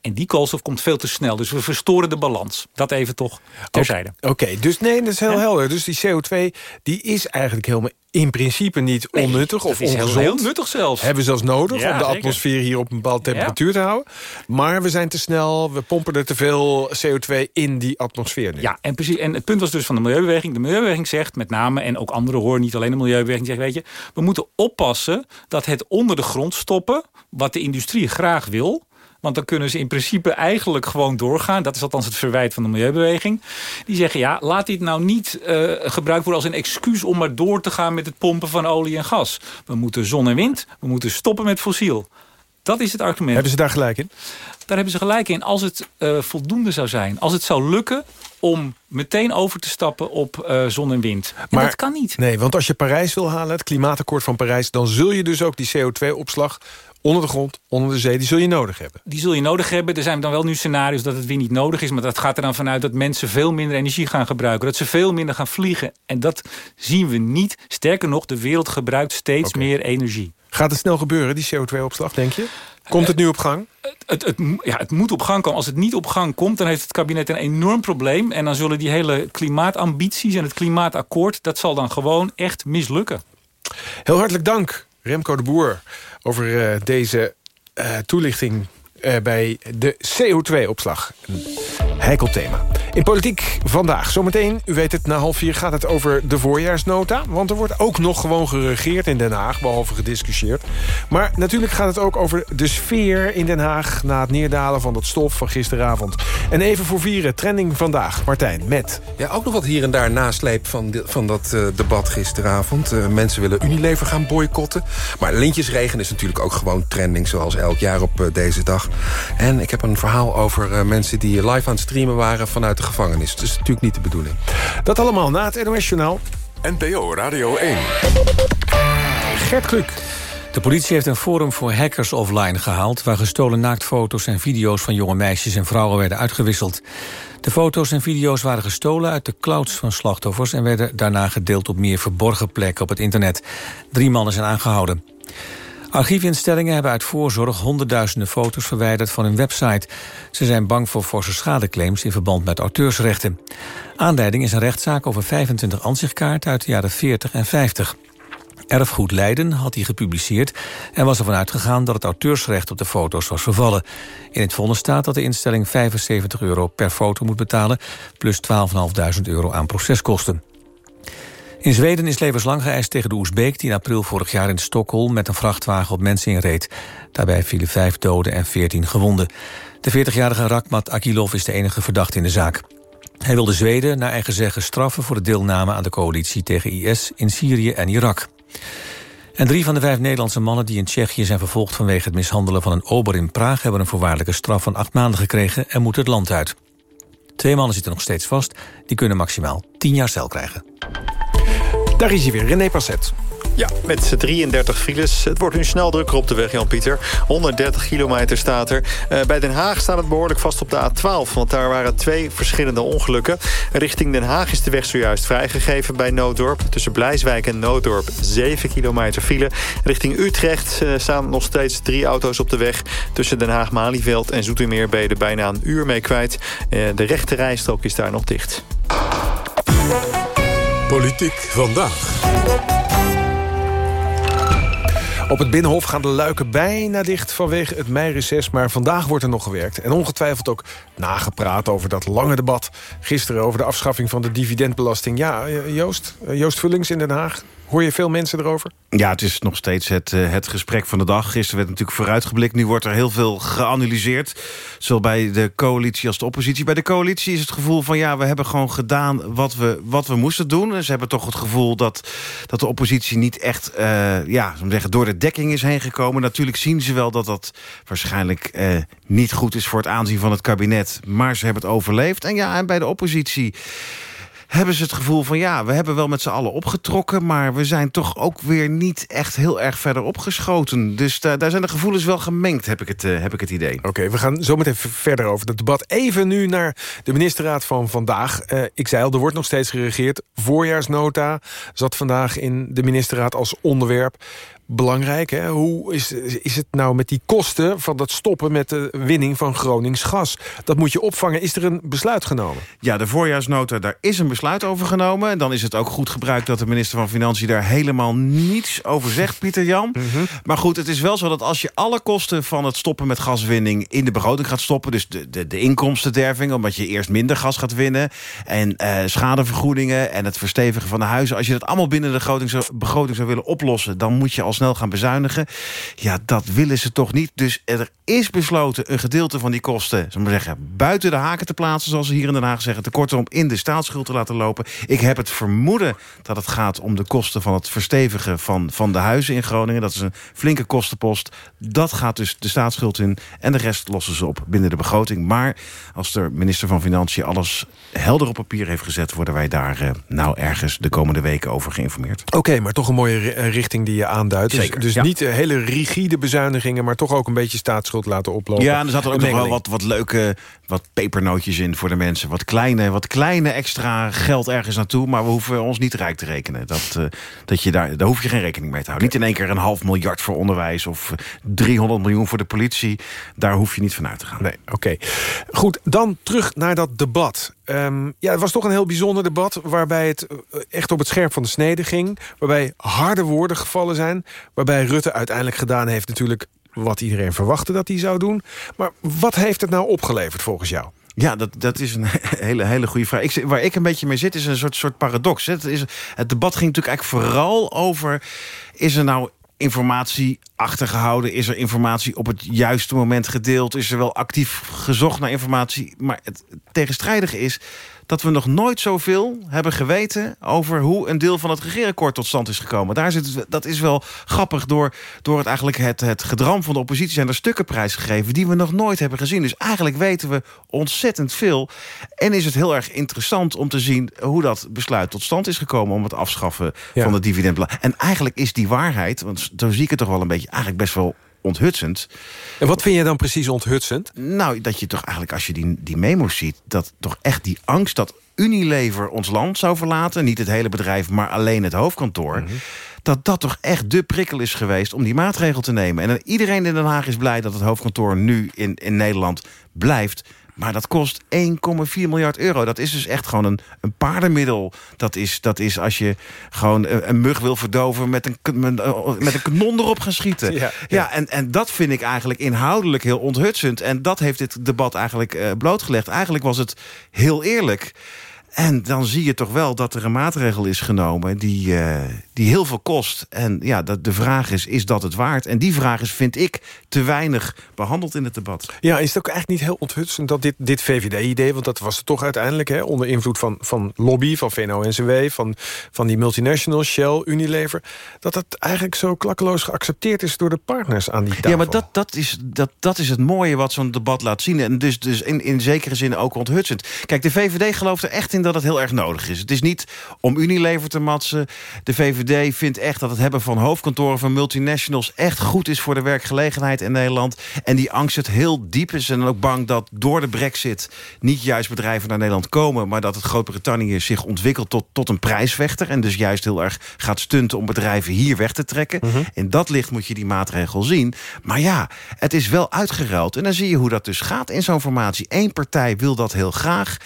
En die koolstof komt veel te snel. Dus we verstoren de balans. Dat even toch terzijde. Oké, okay, dus nee, dat is heel ja. helder. Dus die CO2 die is eigenlijk helemaal in principe niet nee, onnuttig of is ongezond. Heel, nuttig zelfs. Hebben we zelfs nodig ja, om de zeker. atmosfeer hier op een bepaalde temperatuur ja. te houden. Maar we zijn te snel, we pompen er te veel CO2 in die atmosfeer nu. Ja, en, precies, en het punt was dus van de Milieubeweging. De Milieubeweging zegt met name, en ook anderen horen niet alleen de Milieubeweging... zegt, weet je, we moeten oppassen dat het onder de grond stoppen... wat de industrie graag wil... Want dan kunnen ze in principe eigenlijk gewoon doorgaan. Dat is althans het verwijt van de Milieubeweging. Die zeggen, ja, laat dit nou niet uh, gebruikt worden als een excuus... om maar door te gaan met het pompen van olie en gas. We moeten zon en wind, we moeten stoppen met fossiel. Dat is het argument. Hebben ze daar gelijk in? Daar hebben ze gelijk in. Als het uh, voldoende zou zijn. Als het zou lukken om meteen over te stappen op uh, zon en wind. En maar dat kan niet. Nee, want als je Parijs wil halen, het klimaatakkoord van Parijs... dan zul je dus ook die CO2-opslag onder de grond, onder de zee, die zul je nodig hebben. Die zul je nodig hebben. Er zijn dan wel nu scenario's dat het weer niet nodig is. Maar dat gaat er dan vanuit dat mensen veel minder energie gaan gebruiken. Dat ze veel minder gaan vliegen. En dat zien we niet. Sterker nog, de wereld gebruikt steeds okay. meer energie. Gaat het snel gebeuren, die CO2-opslag, denk je? Komt het nu op gang? Het, het, het, ja, het moet op gang komen. Als het niet op gang komt, dan heeft het kabinet een enorm probleem. En dan zullen die hele klimaatambities en het klimaatakkoord... dat zal dan gewoon echt mislukken. Heel hartelijk dank, Remco de Boer over uh, deze uh, toelichting uh, bij de CO2-opslag. Heikel thema. In Politiek vandaag. Zometeen, u weet het, na half vier gaat het over de voorjaarsnota. Want er wordt ook nog gewoon geregeerd in Den Haag, behalve gediscussieerd. Maar natuurlijk gaat het ook over de sfeer in Den Haag... na het neerdalen van dat stof van gisteravond. En even voor vieren, trending vandaag. Martijn, met... Ja, ook nog wat hier en daar nasleep van, van dat uh, debat gisteravond. Uh, mensen willen Unilever gaan boycotten. Maar lintjesregen is natuurlijk ook gewoon trending... zoals elk jaar op uh, deze dag. En ik heb een verhaal over mensen die live aan het streamen waren... vanuit de gevangenis. Dat is natuurlijk niet de bedoeling. Dat allemaal na het NOS-journaal. NPO Radio 1. Gert Kluk. De politie heeft een forum voor hackers offline gehaald... waar gestolen naaktfoto's en video's van jonge meisjes en vrouwen werden uitgewisseld. De foto's en video's waren gestolen uit de clouds van slachtoffers... en werden daarna gedeeld op meer verborgen plekken op het internet. Drie mannen zijn aangehouden. Archiefinstellingen hebben uit voorzorg honderdduizenden foto's verwijderd van hun website. Ze zijn bang voor forse schadeclaims in verband met auteursrechten. Aanleiding is een rechtszaak over 25 ansichtkaarten uit de jaren 40 en 50. Erfgoed Leiden had die gepubliceerd en was ervan uitgegaan dat het auteursrecht op de foto's was vervallen. In het vonnis staat dat de instelling 75 euro per foto moet betalen, plus 12.500 euro aan proceskosten. In Zweden is levenslang geëist tegen de Oezbeek... die in april vorig jaar in Stockholm met een vrachtwagen op mensen inreed. Daarbij vielen vijf doden en veertien gewonden. De 40-jarige Rakmat Akilov is de enige verdachte in de zaak. Hij wilde Zweden naar eigen zeggen straffen voor de deelname aan de coalitie tegen IS in Syrië en Irak. En drie van de vijf Nederlandse mannen die in Tsjechië zijn vervolgd vanwege het mishandelen van een ober in Praag hebben een voorwaardelijke straf van acht maanden gekregen en moeten het land uit. Twee mannen zitten nog steeds vast, die kunnen maximaal tien jaar cel krijgen. Daar is hij weer, René Passet. Ja, met 33 files. Het wordt nu snel drukker op de weg, Jan-Pieter. 130 kilometer staat er. Uh, bij Den Haag staat het behoorlijk vast op de A12... want daar waren twee verschillende ongelukken. Richting Den Haag is de weg zojuist vrijgegeven bij Nooddorp. Tussen Blijswijk en Nooddorp 7 kilometer file. Richting Utrecht uh, staan nog steeds drie auto's op de weg. Tussen Den Haag-Malieveld en Zoetermeer ben je er bijna een uur mee kwijt. Uh, de rechte rijstrook is daar nog dicht. Politiek vandaag. Op het Binnenhof gaan de luiken bijna dicht vanwege het meireces... maar vandaag wordt er nog gewerkt. En ongetwijfeld ook nagepraat over dat lange debat... gisteren over de afschaffing van de dividendbelasting. Ja, Joost, Joost Vullings in Den Haag. Hoor je veel mensen erover? Ja, het is nog steeds het, uh, het gesprek van de dag. Gisteren werd natuurlijk vooruitgeblikt. Nu wordt er heel veel geanalyseerd. Zowel bij de coalitie als de oppositie. Bij de coalitie is het gevoel van... ja, we hebben gewoon gedaan wat we, wat we moesten doen. En ze hebben toch het gevoel dat, dat de oppositie niet echt... Uh, ja, zeggen, door de dekking is heen gekomen. Natuurlijk zien ze wel dat dat waarschijnlijk uh, niet goed is... voor het aanzien van het kabinet. Maar ze hebben het overleefd. En ja, en bij de oppositie hebben ze het gevoel van... ja, we hebben wel met z'n allen opgetrokken... maar we zijn toch ook weer niet echt heel erg verder opgeschoten. Dus daar, zijn de gevoelens wel gemengd, heb ik het, uh, heb ik het idee. Oké, we gaan zo meteen verder over het debat. Even nu naar de ministerraad van vandaag. Uh, ik zei al, er wordt nog steeds geregeerd. Voorjaarsnota zat vandaag in de ministerraad als onderwerp belangrijk. Hè? Hoe is, is het nou met die kosten van dat stoppen met de winning van Gronings gas? Dat moet je opvangen. Is er een besluit genomen? Ja, de voorjaarsnota, daar is een besluit over genomen. En dan is het ook goed gebruikt dat de minister van Financiën... daar helemaal niets over zegt, Pieter Jan. Mm -hmm. Maar goed, het is wel zo dat als je alle kosten van het stoppen met gaswinning... in de begroting gaat stoppen, dus de, de, de inkomstenderving... omdat je eerst minder gas gaat winnen... en uh, schadevergoedingen en het verstevigen van de huizen... als je dat allemaal binnen de begroting zou, begroting zou willen oplossen... dan moet je als snel gaan bezuinigen. Ja, dat willen ze toch niet. Dus er is besloten een gedeelte van die kosten... Maar zeggen, buiten de haken te plaatsen, zoals ze hier in Den Haag zeggen... te kortom in de staatsschuld te laten lopen. Ik heb het vermoeden dat het gaat om de kosten van het verstevigen... van, van de huizen in Groningen. Dat is een flinke kostenpost. Dat gaat dus de staatsschuld in. En de rest lossen ze op binnen de begroting. Maar als de minister van Financiën alles helder op papier heeft gezet... worden wij daar uh, nou ergens de komende weken over geïnformeerd. Oké, maar toch een mooie richting die je aanduidt. Dus, dus ja. niet hele rigide bezuinigingen... maar toch ook een beetje staatsschuld laten oplopen. Ja, en er zaten ook nog wel wat, wat leuke wat pepernootjes in voor de mensen. Wat kleine, wat kleine extra geld ergens naartoe. Maar we hoeven ons niet rijk te rekenen. Dat, uh, dat je daar, daar hoef je geen rekening mee te houden. Niet in één keer een half miljard voor onderwijs... of 300 miljoen voor de politie. Daar hoef je niet van uit te gaan. Nee, oké. Okay. Goed, dan terug naar dat debat. Um, ja, het was toch een heel bijzonder debat... waarbij het echt op het scherp van de snede ging. Waarbij harde woorden gevallen zijn. Waarbij Rutte uiteindelijk gedaan heeft natuurlijk wat iedereen verwachtte dat hij zou doen. Maar wat heeft het nou opgeleverd volgens jou? Ja, dat, dat is een hele, hele goede vraag. Ik, waar ik een beetje mee zit, is een soort, soort paradox. Het, is, het debat ging natuurlijk eigenlijk vooral over... is er nou informatie achtergehouden? Is er informatie op het juiste moment gedeeld? Is er wel actief gezocht naar informatie? Maar het tegenstrijdige is dat we nog nooit zoveel hebben geweten... over hoe een deel van het regeerakkoord tot stand is gekomen. Daar zit, dat is wel grappig. Door, door het, eigenlijk het, het gedram van de oppositie zijn er stukken prijsgegeven... die we nog nooit hebben gezien. Dus eigenlijk weten we ontzettend veel. En is het heel erg interessant om te zien... hoe dat besluit tot stand is gekomen... om het afschaffen van de dividendbelasting. En eigenlijk is die waarheid, want zo zie ik het toch wel een beetje... eigenlijk best wel onthutsend. En wat vind je dan precies onthutsend? Nou, dat je toch eigenlijk als je die, die memo's ziet... dat toch echt die angst dat Unilever ons land zou verlaten... niet het hele bedrijf, maar alleen het hoofdkantoor... Mhm. dat dat toch echt de prikkel is geweest om die maatregel te nemen. En iedereen in Den Haag is blij dat het hoofdkantoor nu in, in Nederland blijft... Maar dat kost 1,4 miljard euro. Dat is dus echt gewoon een, een paardenmiddel. Dat is, dat is als je gewoon een, mug wil verdoven... met een, met een kanon erop gaan schieten. Ja, ja. en, en dat vind ik eigenlijk inhoudelijk heel onthutsend. En dat heeft dit debat eigenlijk uh, blootgelegd. Eigenlijk was het heel eerlijk... En dan zie je toch wel dat er een maatregel is genomen die, uh, die heel veel kost. En ja, dat de vraag is, is dat het waard? En die vraag is, vind ik, te weinig behandeld in het debat. Ja, is het ook eigenlijk niet heel onthutsend dat dit, dit VVD-idee... want dat was het toch uiteindelijk, hè, onder invloed van, van lobby, van VNO-NCW... Van, van die multinationals, Shell, Unilever... dat dat eigenlijk zo klakkeloos geaccepteerd is door de partners aan die tafel. Ja, maar dat, dat, is, dat, dat is het mooie wat zo'n debat laat zien. En dus, dus in, in zekere zin ook onthutsend. Kijk, de VVD gelooft er echt in dat het heel erg nodig is. Het is niet om Unilever te matsen. De VVD vindt echt dat het hebben van hoofdkantoren van multinationals... echt goed is voor de werkgelegenheid in Nederland. En die angst het heel diep is. En ook bang dat door de brexit niet juist bedrijven naar Nederland komen... maar dat het Groot-Brittannië zich ontwikkelt tot, tot een prijsvechter... en dus juist heel erg gaat stunten om bedrijven hier weg te trekken. Mhm. In dat licht moet je die maatregel zien. Maar ja, het is wel uitgeruild. En dan zie je hoe dat dus gaat in zo'n formatie. Eén partij wil dat heel graag...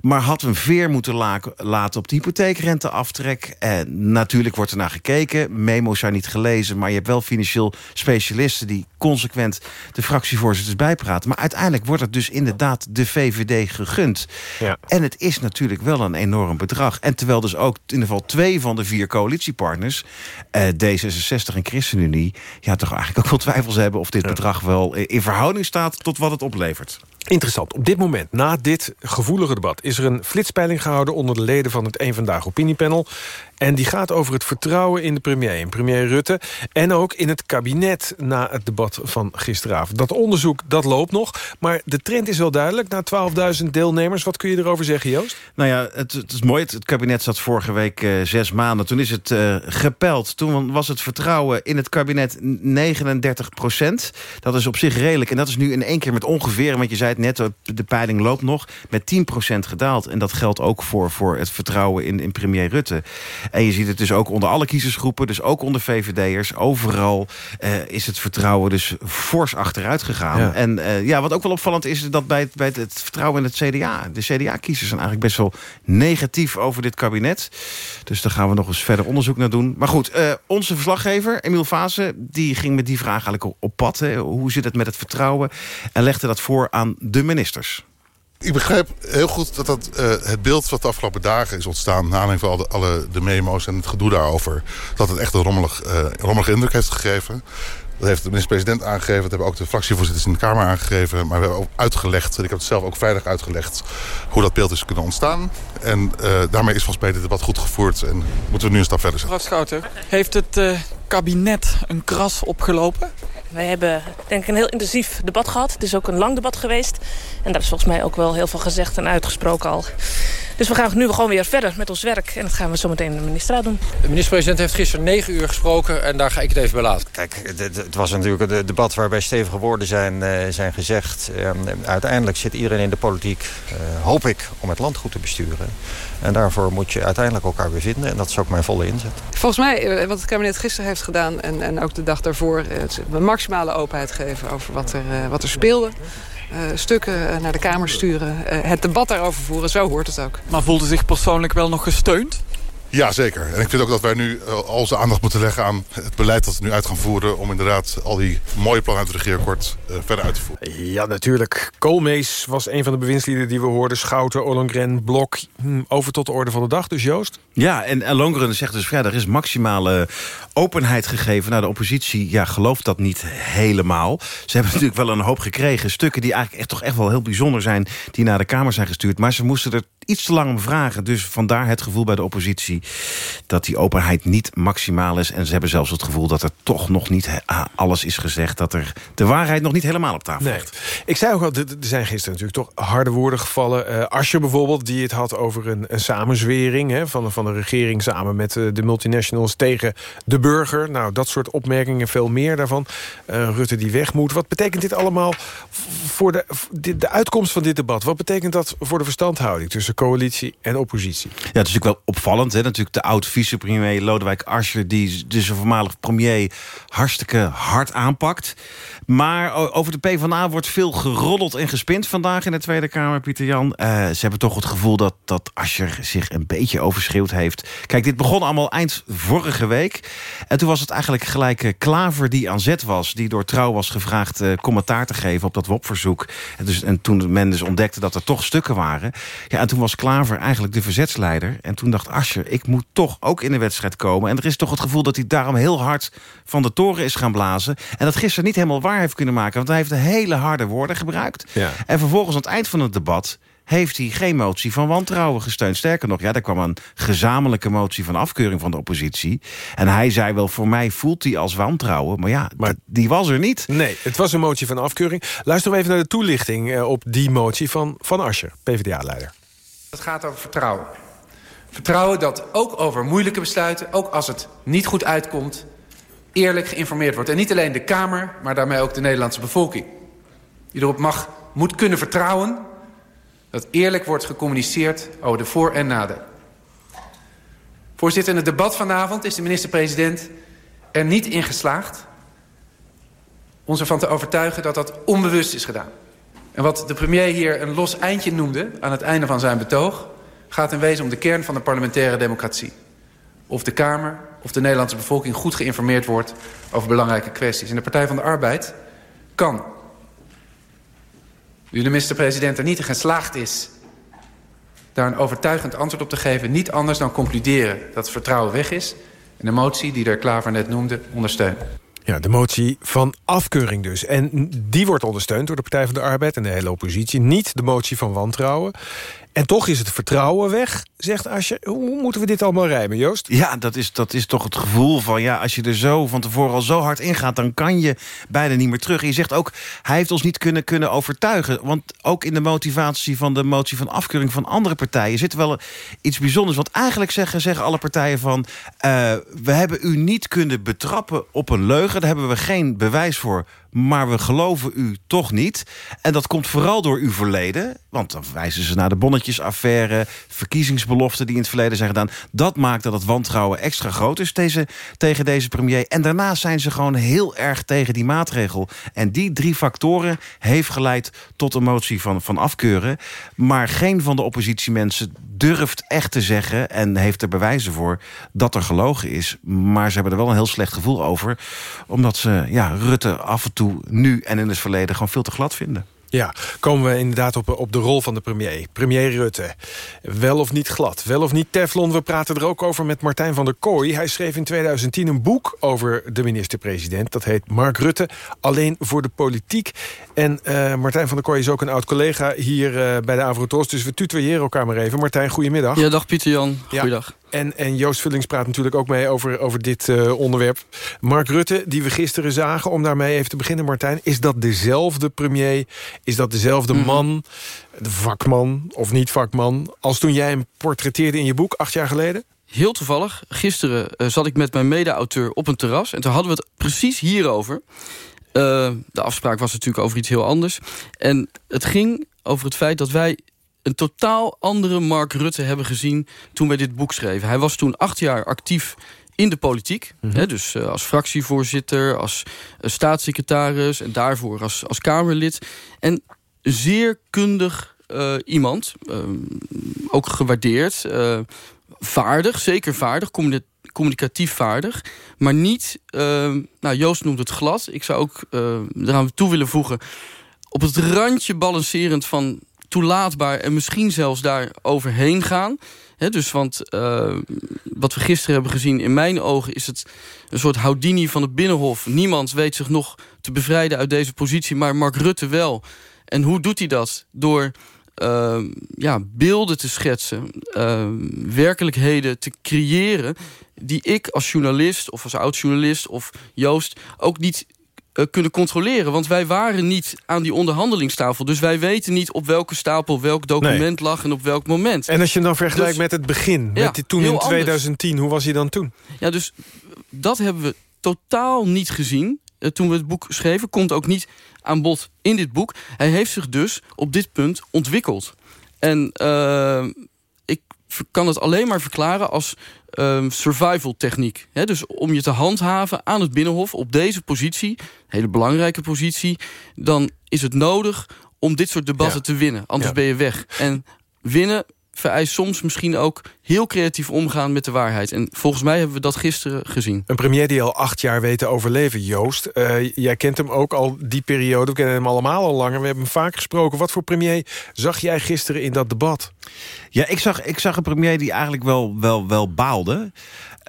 maar had een veer moeten laten op de hypotheekrenteaftrek. En natuurlijk wordt er naar gekeken. Memo's zijn niet gelezen, maar je hebt wel financieel specialisten... die consequent de fractievoorzitters bijpraten. Maar uiteindelijk wordt het dus inderdaad de VVD gegund. Ja. En het is natuurlijk wel een enorm bedrag. En terwijl dus ook in ieder geval twee van de vier coalitiepartners... Eh, D66 en ChristenUnie... ja, toch eigenlijk ook wel twijfels hebben... of dit bedrag wel in verhouding staat tot wat het oplevert. Interessant. Op dit moment, na dit gevoelige debat... is er een flitspeiling gehouden onder de leden van het Eén Vandaag Opiniepanel. En die gaat over het vertrouwen in de premier, in premier Rutte... en ook in het kabinet na het debat van gisteravond. Dat onderzoek, dat loopt nog. Maar de trend is wel duidelijk. Na 12.000 deelnemers, wat kun je erover zeggen, Joost? Nou ja, het, het is mooi. Het, kabinet zat vorige week uh, zes maanden. Toen is het uh, gepeld. Toen was het vertrouwen in het kabinet 39 procent. Dat is op zich redelijk. En dat is nu in één keer met ongeveer... want je zei het net, de peiling loopt nog... met 10 procent gedaald. En dat geldt ook voor, voor het vertrouwen in, in premier Rutte. En je ziet het dus ook onder alle kiezersgroepen, dus ook onder VVD'ers. Overal uh, is het vertrouwen dus fors achteruit gegaan. Ja. En uh, ja, wat ook wel opvallend is, dat bij het, bij het vertrouwen in het CDA... de CDA-kiezers zijn eigenlijk best wel negatief over dit kabinet. Dus daar gaan we nog eens verder onderzoek naar doen. Maar goed, uh, onze verslaggever, Emiel Vaassen... die ging met die vraag eigenlijk op, op pad. Hè. Hoe zit het met het vertrouwen? En legde dat voor aan de ministers. Ik begrijp heel goed dat, dat uh, het beeld wat de afgelopen dagen is ontstaan... na aanleiding van alle, alle de memo's en het gedoe daarover... dat het echt een rommelig, uh, rommelige indruk heeft gegeven. Dat heeft de minister-president aangegeven. Dat hebben ook de fractievoorzitters in de Kamer aangegeven. Maar we hebben ook uitgelegd, en ik heb het zelf ook vrijdag uitgelegd... hoe dat beeld is kunnen ontstaan. En uh, daarmee is volgens mij dit debat goed gevoerd. En moeten we nu een stap verder zetten. Mevrouw Schouten, heeft het uh, kabinet een kras opgelopen? Wij hebben denk ik een heel intensief debat gehad. Het is ook een lang debat geweest. En daar is volgens mij ook wel heel veel gezegd en uitgesproken al. Dus we gaan nu gewoon weer verder met ons werk. En dat gaan we zo meteen de minister doen. De minister-president heeft gisteren negen uur gesproken. En daar ga ik het even bij laten. Kijk, het was natuurlijk een debat waarbij stevige woorden zijn, uh, zijn gezegd. Uh, uiteindelijk zit iedereen in de politiek, uh, hoop ik, om het land goed te besturen. En daarvoor moet je uiteindelijk elkaar weer vinden. En dat is ook mijn volle inzet. Volgens mij, wat het kabinet gisteren heeft gedaan... en, en ook de dag daarvoor, een maximale openheid geven over wat er, wat er speelde. Uh, stukken naar de Kamer sturen. Uh, het debat daarover voeren, zo hoort het ook. Maar voelt u zich persoonlijk wel nog gesteund? Ja, zeker. En ik vind ook dat wij nu uh, al onze aandacht moeten leggen aan het beleid dat we nu uit gaan voeren... om inderdaad al die mooie plannen uit het regeerakkoord uh, verder uit te voeren. Ja, natuurlijk. Koolmees was een van de bewindslieden die we hoorden. Schouten, Ollongren, Blok. Hm, over tot de orde van de dag, dus Joost? Ja, en Ollongren zegt dus... ja, er is maximale openheid gegeven. Nou, de oppositie ja, gelooft dat niet helemaal. Ze hebben natuurlijk wel een hoop gekregen. Stukken die eigenlijk echt, toch echt wel heel bijzonder zijn... die naar de Kamer zijn gestuurd. Maar ze moesten er iets te lang om vragen. Dus vandaar het gevoel bij de oppositie... dat die openheid niet maximaal is. En ze hebben zelfs het gevoel dat er toch nog niet alles is gezegd. Dat er de waarheid nog niet helemaal op tafel ligt. Ik zei ook al, er zijn gisteren natuurlijk toch harde woorden gevallen. Uh, Asje bijvoorbeeld, die het had over een, een samenzwering... Hè, van, van de regering samen met uh, de multinationals tegen de burger. Nou, dat soort opmerkingen, veel meer daarvan. Uh, Rutte die weg moet. Wat betekent dit allemaal voor de, de, de uitkomst van dit debat? Wat betekent dat voor de verstandhouding tussen coalitie en oppositie? Ja, het is natuurlijk wel opvallend. Hè? Natuurlijk de oud-vicepremier Lodewijk Asscher... die dus een voormalig premier hartstikke hard aanpakt. Maar over de PvdA wordt veel geroddeld en gespind vandaag in de Tweede Kamer, Pieter Jan. Uh, ze hebben toch het gevoel dat, dat Asscher zich een beetje overschreeuwd heeft. Kijk, dit begon allemaal eind vorige week. En toen was het eigenlijk gelijk uh, Klaver die aan zet was. Die door Trouw was gevraagd uh, commentaar te geven op dat WOP-verzoek. En, dus, en toen men dus ontdekte dat er toch stukken waren. Ja, en toen was Klaver eigenlijk de verzetsleider. En toen dacht Asscher, ik moet toch ook in de wedstrijd komen. En er is toch het gevoel dat hij daarom heel hard van de toren is gaan blazen. En dat gisteren niet helemaal waar heeft kunnen maken. Want hij heeft hele harde woorden gebruikt. Ja. En vervolgens aan het eind van het debat heeft hij geen motie van wantrouwen gesteund. Sterker nog, ja, er kwam een gezamenlijke motie van afkeuring van de oppositie. En hij zei wel, voor mij voelt hij als wantrouwen. Maar ja, maar, die was er niet. Nee, het was een motie van afkeuring. Luister even naar de toelichting eh, op die motie van Van Ascher, PvdA-leider. Het gaat over vertrouwen. Vertrouwen dat ook over moeilijke besluiten, ook als het niet goed uitkomt... eerlijk geïnformeerd wordt. En niet alleen de Kamer, maar daarmee ook de Nederlandse bevolking. Die erop mag, moet kunnen vertrouwen dat eerlijk wordt gecommuniceerd over de voor- en nadelen. Voorzitter, in het debat vanavond is de minister-president er niet in geslaagd... ons ervan te overtuigen dat dat onbewust is gedaan. En wat de premier hier een los eindje noemde aan het einde van zijn betoog... gaat in wezen om de kern van de parlementaire democratie. Of de Kamer of de Nederlandse bevolking goed geïnformeerd wordt over belangrijke kwesties. En de Partij van de Arbeid kan nu de minister-president er niet in geslaagd is... daar een overtuigend antwoord op te geven... niet anders dan concluderen dat het vertrouwen weg is... en de motie die de Klaver net noemde ondersteunen. Ja, de motie van afkeuring dus. En die wordt ondersteund door de Partij van de Arbeid en de hele oppositie. Niet de motie van wantrouwen. En toch is het vertrouwen weg, zegt Asje. Hoe moeten we dit allemaal rijmen, Joost? Ja, dat is, dat is toch het gevoel van... ja, als je er zo van tevoren al zo hard ingaat... dan kan je bijna niet meer terug. En je zegt ook, hij heeft ons niet kunnen, kunnen overtuigen. Want ook in de motivatie van de motie van afkeuring van andere partijen... zit wel iets bijzonders. Want eigenlijk zeggen, zeggen alle partijen van... Uh, we hebben u niet kunnen betrappen op een leugen. Daar hebben we geen bewijs voor maar we geloven u toch niet. En dat komt vooral door uw verleden. Want dan wijzen ze naar de bonnetjesaffaire... verkiezingsbeloften die in het verleden zijn gedaan. Dat maakt dat het wantrouwen extra groot is deze, tegen deze premier. En daarnaast zijn ze gewoon heel erg tegen die maatregel. En die drie factoren heeft geleid tot een motie van, van afkeuren. Maar geen van de oppositiemensen durft echt te zeggen... en heeft er bewijzen voor dat er gelogen is. Maar ze hebben er wel een heel slecht gevoel over. Omdat ze ja, Rutte af en toe nu en in het verleden gewoon veel te glad vinden. Ja, komen we inderdaad op, op de rol van de premier. Premier Rutte. Wel of niet glad, wel of niet teflon. We praten er ook over met Martijn van der Kooi. Hij schreef in 2010 een boek over de minister-president. Dat heet Mark Rutte, alleen voor de politiek. En uh, Martijn van der Kooi is ook een oud-collega hier uh, bij de Avrotos. Dus we tutoyeren elkaar maar even. Martijn, goedemiddag. Ja, dag Pieter-Jan. Goeiedag. Ja. En, en Joost Vullings praat natuurlijk ook mee over, over dit uh, onderwerp. Mark Rutte, die we gisteren zagen, om daarmee even te beginnen, Martijn. Is dat dezelfde premier? Is dat dezelfde Mhm. man, de vakman of niet vakman... als toen jij hem portretteerde in je boek acht jaar geleden? Heel toevallig, gisteren uh, zat ik met mijn mede-auteur op een terras... en toen hadden we het precies hierover. Uh, de afspraak was natuurlijk over iets heel anders. En het ging over het feit dat wij een totaal andere Mark Rutte hebben gezien... toen wij dit boek schreven. Hij was toen acht jaar actief in de politiek. Mhm. Hè, dus uh, als fractievoorzitter, als uh, staatssecretaris... en daarvoor als, als Kamerlid. En zeer kundig uh, iemand, ook gewaardeerd vaardig, zeker vaardig, communi- communicatief vaardig. Maar niet, eh, nou Joost noemt het glad. Ik zou ook eh, eraan toe willen voegen... op het randje balancerend van toelaatbaar... en misschien zelfs daar overheen gaan. Dus want eh, wat we gisteren hebben gezien... in mijn ogen is het een soort Houdini van het Binnenhof. Niemand weet zich nog te bevrijden uit deze positie... maar Mark Rutte wel. En hoe doet hij dat? Door uh, ja, beelden te schetsen, uh, werkelijkheden te creëren... die ik als journalist of als oud-journalist of Joost ook niet uh, kunnen controleren. Want wij waren niet aan die onderhandelingstafel. Dus wij weten niet op welke stapel welk document nee. lag en op welk moment. En als je dan vergelijkt dus, met het begin, ja, met die, toen in 2010... Anders. hoe was hij dan toen? Ja, dus dat hebben we totaal niet gezien toen we het boek schreven. Komt ook niet aan bod in dit boek. Hij heeft zich dus op dit punt ontwikkeld. En uh, ik kan het alleen maar verklaren als uh, survival techniek. He, dus om je te handhaven aan het Binnenhof op deze positie... hele belangrijke positie... dan is het nodig om dit soort debatten ja. te winnen. Anders ja. ben je weg. En winnen vereist soms misschien ook heel creatief omgaan met de waarheid. En volgens mij hebben we dat gisteren gezien. Een premier die al acht jaar weet te overleven, Joost. Uh, jij kent hem ook al die periode. We kennen hem allemaal al langer. We hebben hem vaak gesproken. Wat voor premier zag jij gisteren in dat debat? Ja, ik zag, ik zag een premier die eigenlijk wel, wel, wel baalde.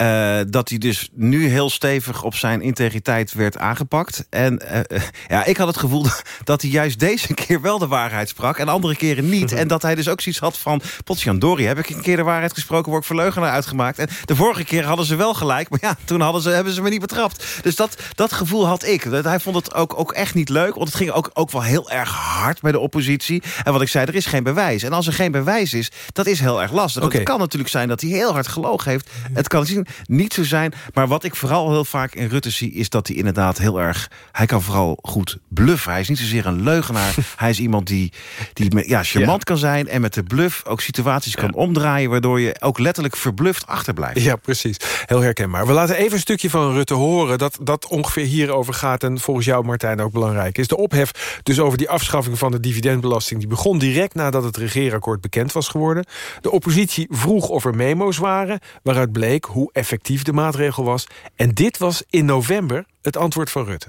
Uh, dat hij dus nu heel stevig op zijn integriteit werd aangepakt. En uh, ja, ik had het gevoel dat hij juist deze keer wel de waarheid sprak... en andere keren niet. en dat hij dus ook zoiets had van... Potjandori, heb ik een keer de waarheid gesproken... word ik voor leugenaar uitgemaakt. En de vorige keer hadden ze wel gelijk... maar ja, toen hadden ze, hebben ze me niet betrapt. Dus dat, dat gevoel had ik. Hij vond het ook, ook echt niet leuk. Want het ging ook, ook wel heel erg hard bij de oppositie. En wat ik zei, er is geen bewijs. En als er geen bewijs is, dat is heel erg lastig. Okay. Het kan natuurlijk zijn dat hij heel hard gelogen heeft. Het kan zien niet zo zijn. Maar wat ik vooral heel vaak in Rutte zie... is dat hij inderdaad heel erg... hij kan vooral goed bluffen. Hij is niet zozeer een leugenaar. hij is iemand die, die ja, charmant ja. kan zijn... en met de bluff ook situaties ja. kan omdraaien... waardoor je ook letterlijk verbluft achterblijft. Ja, precies. Heel herkenbaar. We laten even een stukje van Rutte horen... dat, dat ongeveer hierover gaat en volgens jou, Martijn, ook belangrijk is. De ophef dus over die afschaffing van de dividendbelasting... die begon direct nadat het regeerakkoord bekend was geworden. De oppositie vroeg of er memo's waren... waaruit bleek hoe effectief de maatregel was. En dit was in november het antwoord van Rutte.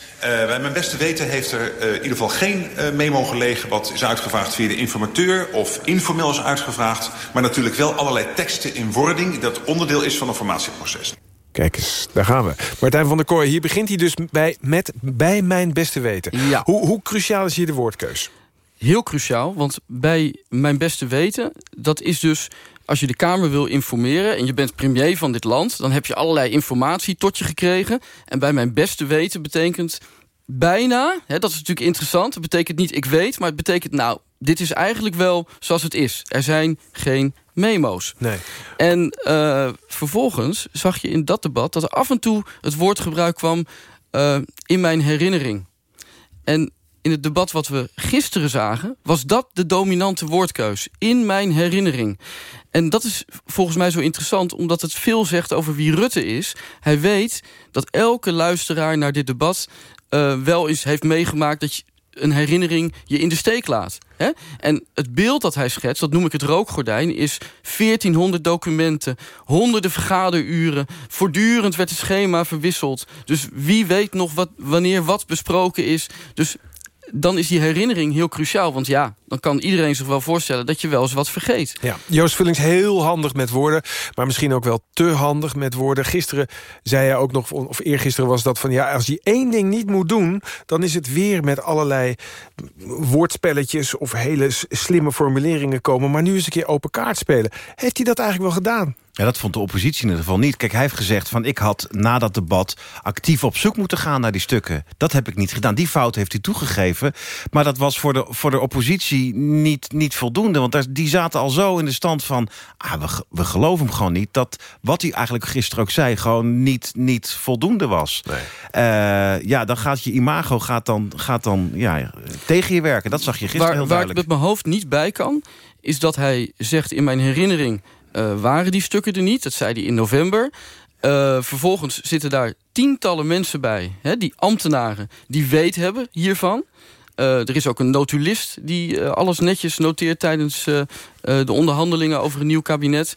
Uh, bij mijn beste weten heeft er uh, in ieder geval geen uh, memo gelegen... wat is uitgevraagd via de informateur of informeel is uitgevraagd... maar natuurlijk wel allerlei teksten in wording... dat onderdeel is van een formatieproces. Kijk eens, daar gaan we. Martijn van der Kooi, hier begint hij dus bij, met bij mijn beste weten. Ja. Hoe, hoe cruciaal is hier de woordkeus? Heel cruciaal, want bij mijn beste weten... dat is dus als je de Kamer wil informeren en je bent premier van dit land... dan heb je allerlei informatie tot je gekregen. En bij mijn beste weten betekent bijna... Hè, dat is natuurlijk interessant, het betekent niet ik weet... maar het betekent nou, dit is eigenlijk wel zoals het is. Er zijn geen memo's. Nee. En uh, vervolgens zag je in dat debat... dat er af en toe het woordgebruik kwam uh, in mijn herinnering. En in het debat wat we gisteren zagen... was dat de dominante woordkeus. In mijn herinnering. En dat is volgens mij zo interessant... omdat het veel zegt over wie Rutte is. Hij weet dat elke luisteraar naar dit debat... Uh, wel eens heeft meegemaakt dat je een herinnering je in de steek laat. Hè? En het beeld dat hij schetst, dat noem ik het rookgordijn... is 1400 documenten, honderden vergaderuren... voortdurend werd het schema verwisseld. Dus wie weet nog wat, wanneer wat besproken is. Dus dan is die herinnering heel cruciaal. Want ja, dan kan iedereen zich wel voorstellen dat je wel eens wat vergeet. Ja, Joost Vullings heel handig met woorden, maar misschien ook wel te handig met woorden. Gisteren zei hij ook nog, of eergisteren was dat van... ja, als hij één ding niet moet doen, dan is het weer met allerlei woordspelletjes... of hele slimme formuleringen komen, maar nu eens een keer open kaart spelen. Heeft hij dat eigenlijk wel gedaan? Ja, dat vond de oppositie in ieder geval niet. Kijk, hij heeft gezegd van ik had na dat debat actief op zoek moeten gaan naar die stukken. Dat heb ik niet gedaan. Die fout heeft hij toegegeven. Maar dat was voor de, voor de oppositie niet, niet voldoende. Want daar, die zaten al zo in de stand van... Ah, we, we geloven hem gewoon niet. Dat wat hij eigenlijk gisteren ook zei... gewoon niet, niet voldoende was. Nee. Uh, ja, dan gaat je imago gaat dan, gaat dan ja, tegen je werken. Dat zag je gisteren waar, heel waar duidelijk. ik met mijn hoofd niet bij kan... is dat hij zegt in mijn herinnering... Uh, waren die stukken er niet. Dat zei hij in november. Uh, vervolgens zitten daar tientallen mensen bij. Hè, die ambtenaren die weet hebben hiervan. Uh, er is ook een notulist die alles netjes noteert... tijdens de onderhandelingen over een nieuw kabinet.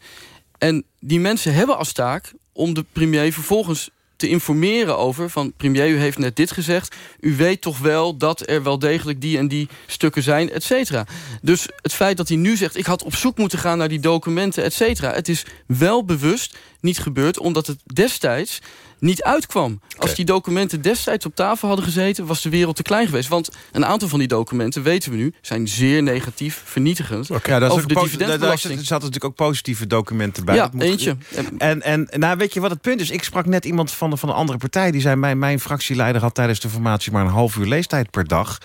En die mensen hebben als taak om de premier vervolgens te informeren over... van premier, u heeft net dit gezegd... u weet toch wel dat er wel degelijk die en die stukken zijn, et cetera. Dus het feit dat hij nu zegt... ik had op zoek moeten gaan naar die documenten, et cetera... het is wel bewust niet gebeurd... omdat het destijds niet uitkwam. Als die documenten destijds op tafel hadden gezeten... was de wereld te klein geweest. Want een aantal van die documenten, weten we nu... zijn zeer negatief, vernietigend Ja, dat is over de dividendbelasting. Er zaten natuurlijk ook positieve documenten bij. Ja, Dat moet- eentje. En, en nou, weet je wat het punt is? Ik sprak net iemand van, de- van een andere partij. Die zei, mijn, mijn fractieleider had tijdens de formatie... maar een half uur leestijd per dag.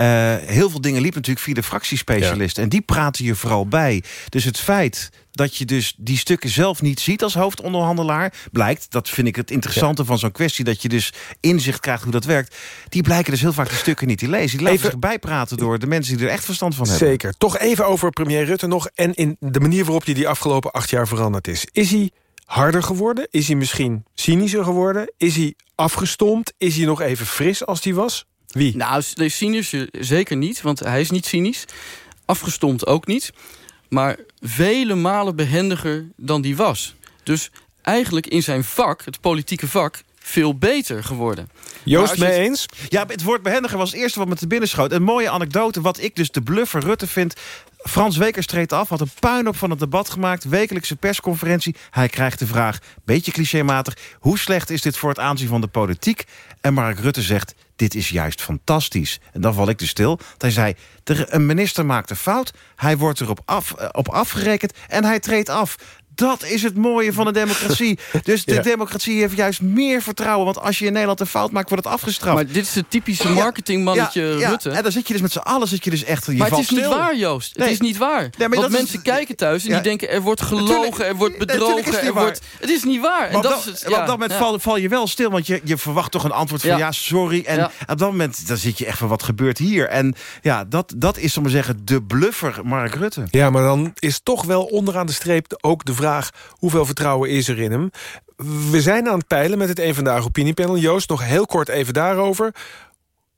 Eh, heel veel dingen liepen natuurlijk via de fractiespecialisten. En die praten je vooral bij. Dus het feit dat je dus die stukken zelf niet ziet als hoofdonderhandelaar... blijkt, dat vind ik het interessante van zo'n kwestie... dat je dus inzicht krijgt hoe dat werkt. Die blijken dus heel vaak die stukken niet te lezen. Die laten zich bijpraten door de mensen die er echt verstand van hebben. Zeker. Toch even over premier Rutte nog... en in de manier waarop hij die afgelopen acht jaar veranderd is. Is hij harder geworden? Is hij misschien cynischer geworden? Is hij afgestompt? Is hij nog even fris als hij was? Wie? Nou, nee, cynisch eh, zeker niet, want hij is niet cynisch. Afgestompt ook niet. Maar vele malen behendiger dan die was. Dus eigenlijk in zijn vak, het politieke vak... veel beter geworden. Maar als je het- Ja, het woord behendiger was het eerste wat me te binnen schoot. Een mooie anekdote, wat ik dus de bluffer Rutte vind... Frans Wekers treedt af, had een puinhoop van het debat gemaakt... wekelijkse persconferentie. Hij krijgt de vraag, beetje clichématig... hoe slecht is dit voor het aanzien van de politiek? En Mark Rutte zegt, dit is juist fantastisch. En dan val ik dus stil. Hij zei, een minister maakt een fout... hij wordt erop af, eh, op afgerekend en hij treedt af. Dat is het mooie van de democratie. Dus de Ja. democratie heeft juist meer vertrouwen. Want als je in Nederland een fout maakt, wordt het afgestraft. Maar dit is het typische marketingmannetje Ja, ja, Rutte. En dan zit je dus met z'n allen zit je dus echt... Je maar het is niet waar, Joost. Nee. Het is niet waar. Nee, maar Want is- mensen kijken thuis en Ja. die denken... er wordt gelogen, er wordt Nee, natuurlijk is bedrogen, het er wordt... Het is niet waar. En op dat dat, is het, op ja, dat moment ja. val, val je wel stil, want je, je verwacht toch een antwoord van ja, Ja. sorry. En Ja. op dat moment dan zit je echt van wat gebeurt hier. En ja, dat, dat is, om maar zeggen, de bluffer Mark Rutte. Ja, maar dan is toch wel onderaan de streep ook de vraag... hoeveel vertrouwen is er in hem? We zijn aan het peilen met het Eén Vandaag opiniepanel. Joost, nog heel kort even daarover.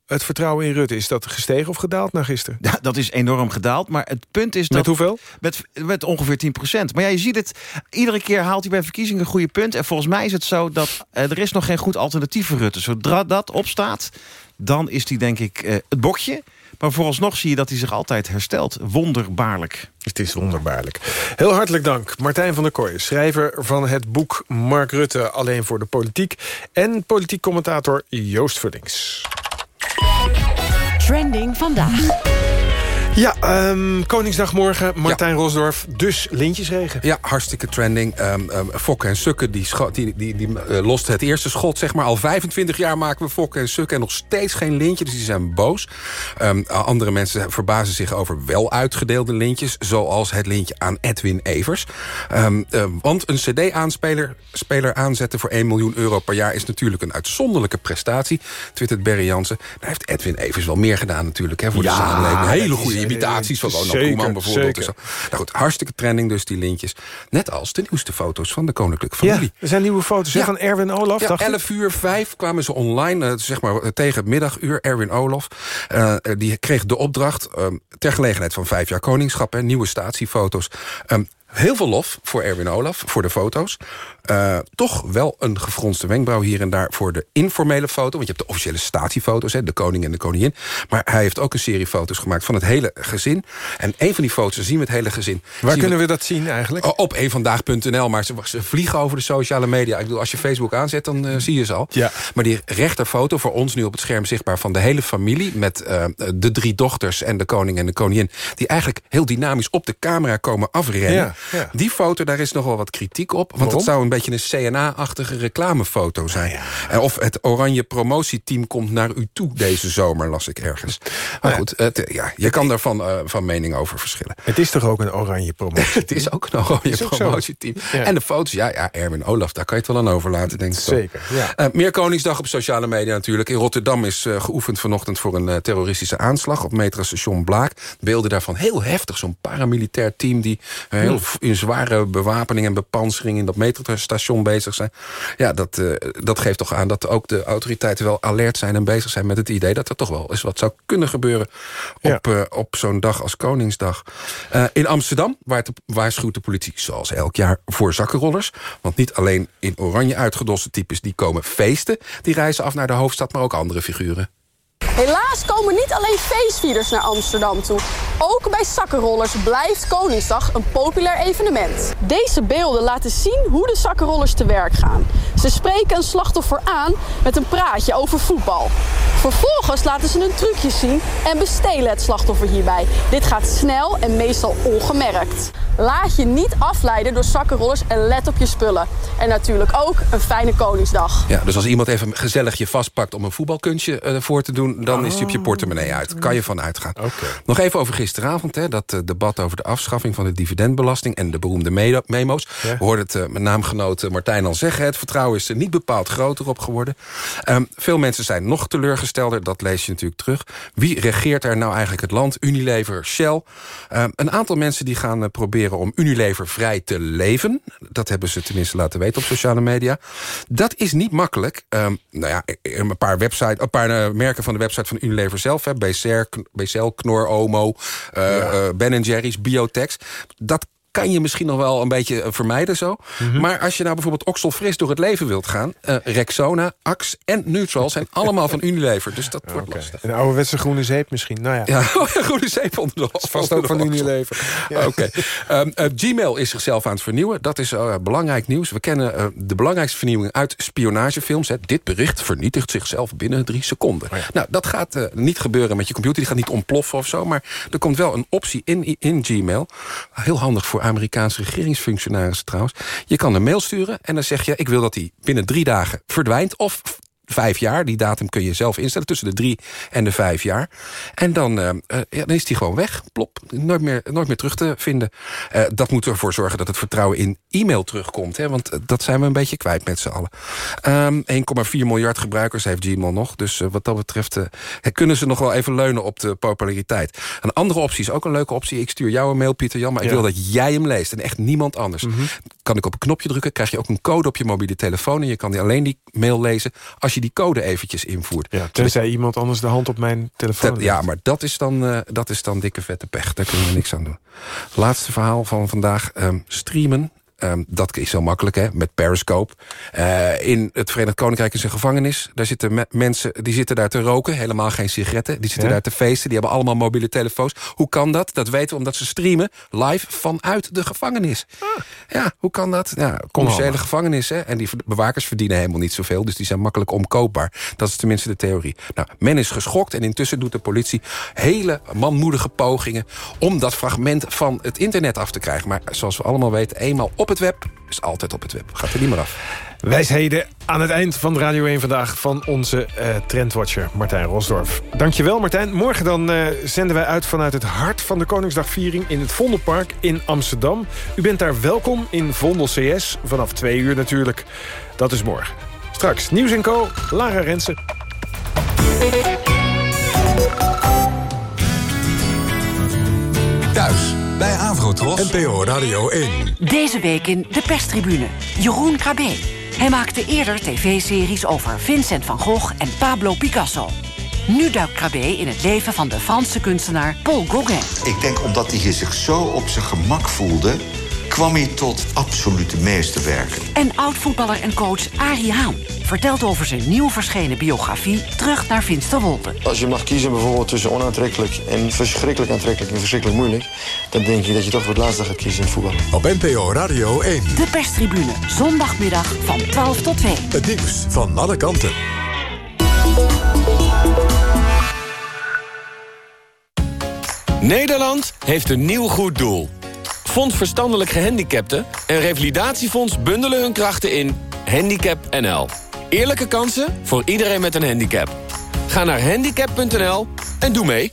Het vertrouwen in Rutte, is dat gestegen of gedaald na gisteren? Ja, dat is enorm gedaald. Maar het punt is dat... Met hoeveel? Met, met ongeveer 10 procent. Maar ja, je ziet het... Iedere keer haalt hij bij verkiezingen een goede punt. En volgens mij is het zo dat eh, er is nog geen goed alternatief voor Rutte. Zodra dat opstaat, dan is hij denk ik eh, het bokje. Maar vooralsnog zie je dat hij zich altijd herstelt. Wonderbaarlijk. Het is wonderbaarlijk. Heel hartelijk dank, Martijn van der Kooi, schrijver van het boek Mark Rutte alleen voor de politiek... en politiek commentator Joost Vullings. Trending vandaag. Ja, ehm, Koningsdag morgen, Martijn Rosdorf, dus lintjesregen. Ja, hartstikke trending. Ehm ehm, Fokke en Sukke die, die, die, die eh, lost het eerste schot. Zeg maar. Al 25 jaar maken we Fokke en Sukke en nog steeds geen lintje. Dus die zijn boos. Ehm, andere mensen verbazen zich over wel uitgedeelde lintjes. Zoals het lintje aan Edwin Evers. Want een cd-aanspeler speler aanzetten voor 1 miljoen euro per jaar... is natuurlijk een uitzonderlijke prestatie. Twittert Berry Jansen. Daar heeft Edwin Evers wel meer gedaan natuurlijk. Hè, voor Ja, de samenleving. Hele goede imitaties van Ronald zeker, Koeman bijvoorbeeld. zeker. en. Nou goed, hartstikke trending dus die lintjes. Net als de nieuwste foto's van de koninklijke familie. Ja, er zijn nieuwe foto's Ja. van Erwin Olaf. Ja, dacht ik. 11 uur 5 kwamen ze online, eh, zeg maar tegen het middaguur. Erwin Olaf, eh, eh, die kreeg de opdracht... eh, ter gelegenheid van vijf jaar koningschap, hè, nieuwe statiefoto's... Ehm, Heel veel lof voor Erwin Olaf, voor de foto's. Eh, toch wel een gefronste wenkbrauw hier en daar voor de informele foto. Want je hebt de officiële statiefoto's, hè, de koning en de koningin. Maar hij heeft ook een serie foto's gemaakt van het hele gezin. En een van die foto's zien we het hele gezin. Waar kunnen we dat zien eigenlijk? Op eenvandaag.nl, maar ze, ze vliegen over de sociale media. Ik bedoel, als je Facebook aanzet, dan eh, zie je ze al. Ja. Maar die rechterfoto voor ons nu op het scherm zichtbaar... van de hele familie met eh, de drie dochters en de koning en de koningin... die eigenlijk heel dynamisch op de camera komen afrennen. Ja, ja. Die foto, daar is nog wel wat kritiek op. Want Waarom? het zou een beetje een CNA-achtige reclamefoto zijn. En Of het oranje promotieteam komt naar u toe deze zomer, las ik ergens. Maar goed, het, ja, je kan daarvan eh, van mening over verschillen. Het is toch ook een oranje promotie? Het is ook een oranje promotieteam. En de foto's, ja, ja, Erwin Olaf, daar kan je het wel aan overlaten, denk ik. Zeker, ja. Eh, meer Koningsdag op sociale media natuurlijk. In Rotterdam is eh, geoefend vanochtend voor een eh, terroristische aanslag... op metrostation Blaak. Beelden daarvan heel heftig. Zo'n paramilitair team die heel in zware bewapening en bepansering... in dat metrostation bezig zijn. Ja, dat, uh, dat geeft toch aan dat ook de autoriteiten wel alert zijn... en bezig zijn met het idee dat er toch wel eens wat zou kunnen gebeuren... op, ja. uh, op zo'n dag als Koningsdag. Uh, in Amsterdam waar het, waarschuwt de politie zoals elk jaar voor zakkenrollers. Want niet alleen in oranje uitgedoste types die komen feesten... die reizen af naar de hoofdstad, maar ook andere figuren. Helaas komen niet alleen feestvierders naar Amsterdam toe. Ook bij zakkenrollers blijft Koningsdag een populair evenement. Deze beelden laten zien hoe de zakkenrollers te werk gaan. Ze spreken een slachtoffer aan met een praatje over voetbal. Vervolgens laten ze een trucje zien en bestelen het slachtoffer hierbij. Dit gaat snel en meestal ongemerkt. Laat je niet afleiden door zakkenrollers en let op je spullen. En natuurlijk ook een fijne Koningsdag. Ja, dus als iemand even gezellig je vastpakt om een voetbalkunstje uh, voor te doen... dan oh. is hij op je portemonnee uit. Kan je van uitgaan. Okay. Nog even over gisteravond. Hè, dat uh, debat over de afschaffing van de dividendbelasting... en de beroemde me memo's. Ja. We hoorden het uh, mijn naamgenoot Martijn al zeggen. Het vertrouwen is er niet bepaald groter op geworden. Um, veel mensen zijn nog teleurgestelder. Dat lees je natuurlijk terug. Wie regeert er nou eigenlijk het land? Unilever, Shell. Um, een aantal mensen die gaan proberen om Unilever vrij te leven. Dat hebben ze tenminste laten weten op sociale media. Dat is niet makkelijk. Um, nou ja, een paar, website, een paar merken van de website van Unilever zelf. Hè, BCR, BCL, Knor, Omo, Ben Jerry's, Biotex. Dat kan je misschien nog wel een beetje vermijden zo. Mm -hmm. Maar als je nou bijvoorbeeld Oxel Fris door het leven wilt gaan... Uh, Rexona, Axe en Neutral zijn allemaal van Unilever. Dus dat wordt lastig. Een ouderwetse groene zeep misschien. Nou ja. ja groene zeep onder de is vast ook van Unilever. Ja. Oké. Okay. Um, uh, Gmail is zichzelf aan het vernieuwen. Dat is uh, belangrijk nieuws. We kennen de belangrijkste vernieuwing uit spionagefilms. Hè. Dit bericht vernietigt zichzelf binnen drie seconden. Oh ja. Nou, dat gaat niet gebeuren met je computer. Die gaat niet ontploffen of zo. Maar er komt wel een optie in, in Gmail. Heel handig voor Amerikaanse regering regeringsfunctionarissen trouwens. Je kan een mail sturen en dan zeg je... ik wil dat die binnen drie dagen verdwijnt... of vijf jaar. Die datum kun je zelf instellen, tussen de drie en de vijf jaar. En dan, uh, ja, dan is die gewoon weg, plop, nooit meer, nooit meer terug te vinden. Uh, dat moet ervoor zorgen dat het vertrouwen in e-mail terugkomt. Hè, want dat zijn we een beetje kwijt met z'n allen. Um, 1,4 miljard gebruikers heeft Gmail nog. Dus uh, wat dat betreft kunnen ze nog wel even leunen op de populariteit. Een andere optie is ook een leuke optie. Ik stuur jou een mail, Pieter Jan, maar ik wil dat jij hem leest. En echt niemand anders. Mm -hmm. Kan ik op een knopje drukken, krijg je ook een code op je mobiele telefoon. En je kan alleen die mail lezen als je die code eventjes invoert. Ja, tenzij dus, iemand anders de hand op mijn telefoon te, Ja, maar dat is, dan, uh, dat is dan dikke vette pech. Daar kunnen we niks aan doen. Laatste verhaal van vandaag. Um, streamen Um, dat is zo makkelijk, hè, met Periscope. Uh, in het Verenigd Koninkrijk is een gevangenis. Daar zitten me mensen die zitten daar te roken. Helemaal geen sigaretten. Die zitten ja? daar te feesten. Die hebben allemaal mobiele telefoons. Hoe kan dat? Dat weten we omdat ze streamen live vanuit de gevangenis. Ah. Ja, hoe kan dat? Ja, commerciële gevangenis, hè. En die bewakers verdienen helemaal niet zoveel. Dus die zijn makkelijk omkoopbaar. Dat is tenminste de theorie. Nou, men is geschokt en intussen doet de politie... hele manmoedige pogingen om dat fragment van het internet af te krijgen. Maar zoals we allemaal weten, eenmaal op het web is altijd op het web. Gaat er niet meer af. Wijsheden aan het eind van Radio 1 vandaag van onze uh, trendwatcher Martijn Rosdorf. Dankjewel Martijn. Morgen dan uh, zenden wij uit vanuit het hart van de Koningsdagviering... in het Vondelpark in Amsterdam. U bent daar welkom in Vondel CS, vanaf twee uur natuurlijk. Dat is morgen. Straks Nieuws en Co, Lara Rensen. Thuis bij Avrotros. NPO Radio 1. Deze week in de perstribune. Jeroen Krabbe. Hij maakte eerder tv-series over Vincent van Gogh en Pablo Picasso. Nu duikt Krabbe in het leven van de Franse kunstenaar Paul Gauguin. Ik denk omdat hij zich zo op zijn gemak voelde kwam hij tot absolute meesterwerken. En oud-voetballer en coach Arie Haan vertelt over zijn nieuw verschenen biografie Terug naar Finsterwolde. Als je mag kiezen bijvoorbeeld tussen onaantrekkelijk en verschrikkelijk aantrekkelijk en verschrikkelijk moeilijk... dan denk je dat je toch voor het laatste gaat kiezen in voetbal. Op NPO Radio 1. De perstribune, zondagmiddag van 12 tot 2. Het nieuws van alle kanten. Nederland heeft een nieuw goed doel. Fonds Verstandelijk Gehandicapten en Revalidatiefonds bundelen hun krachten in Handicap NL. Eerlijke kansen voor iedereen met een handicap. Ga naar handicap.nl en doe mee.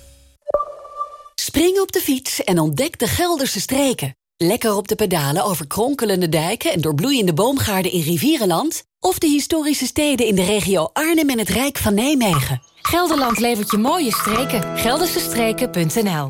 Spring op de fiets en ontdek de Gelderse streken. Lekker op de pedalen over kronkelende dijken en doorbloeiende boomgaarden in Rivierenland... of de historische steden in de regio Arnhem en het Rijk van Nijmegen. Gelderland levert je mooie streken. Geldersestreken.nl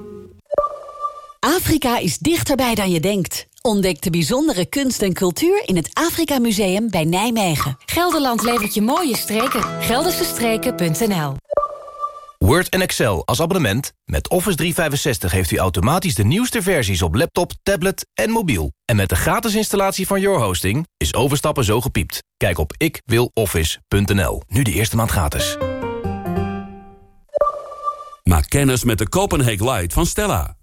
Afrika is dichterbij dan je denkt. Ontdek de bijzondere kunst en cultuur in het Afrika Museum bij Nijmegen. Gelderland levert je mooie streken. Geldersestreken.nl Word en Excel als abonnement. Met Office 365 heeft u automatisch de nieuwste versies op laptop, tablet en mobiel. En met de gratis installatie van Your Hosting is overstappen zo gepiept. Kijk op ikwiloffice.nl. Nu de eerste maand gratis. Maak kennis met de Copenhagen Light van Stella.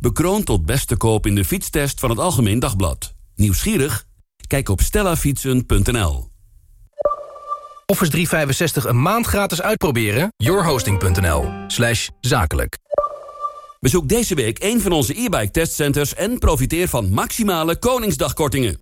Bekroond tot beste koop in de fietstest van het Algemeen Dagblad. Nieuwsgierig? Kijk op stellafietsen.nl. Office 365 een maand gratis uitproberen? yourhosting.nl slash zakelijk. Bezoek deze week een van onze e-bike testcenters... en profiteer van maximale Koningsdagkortingen.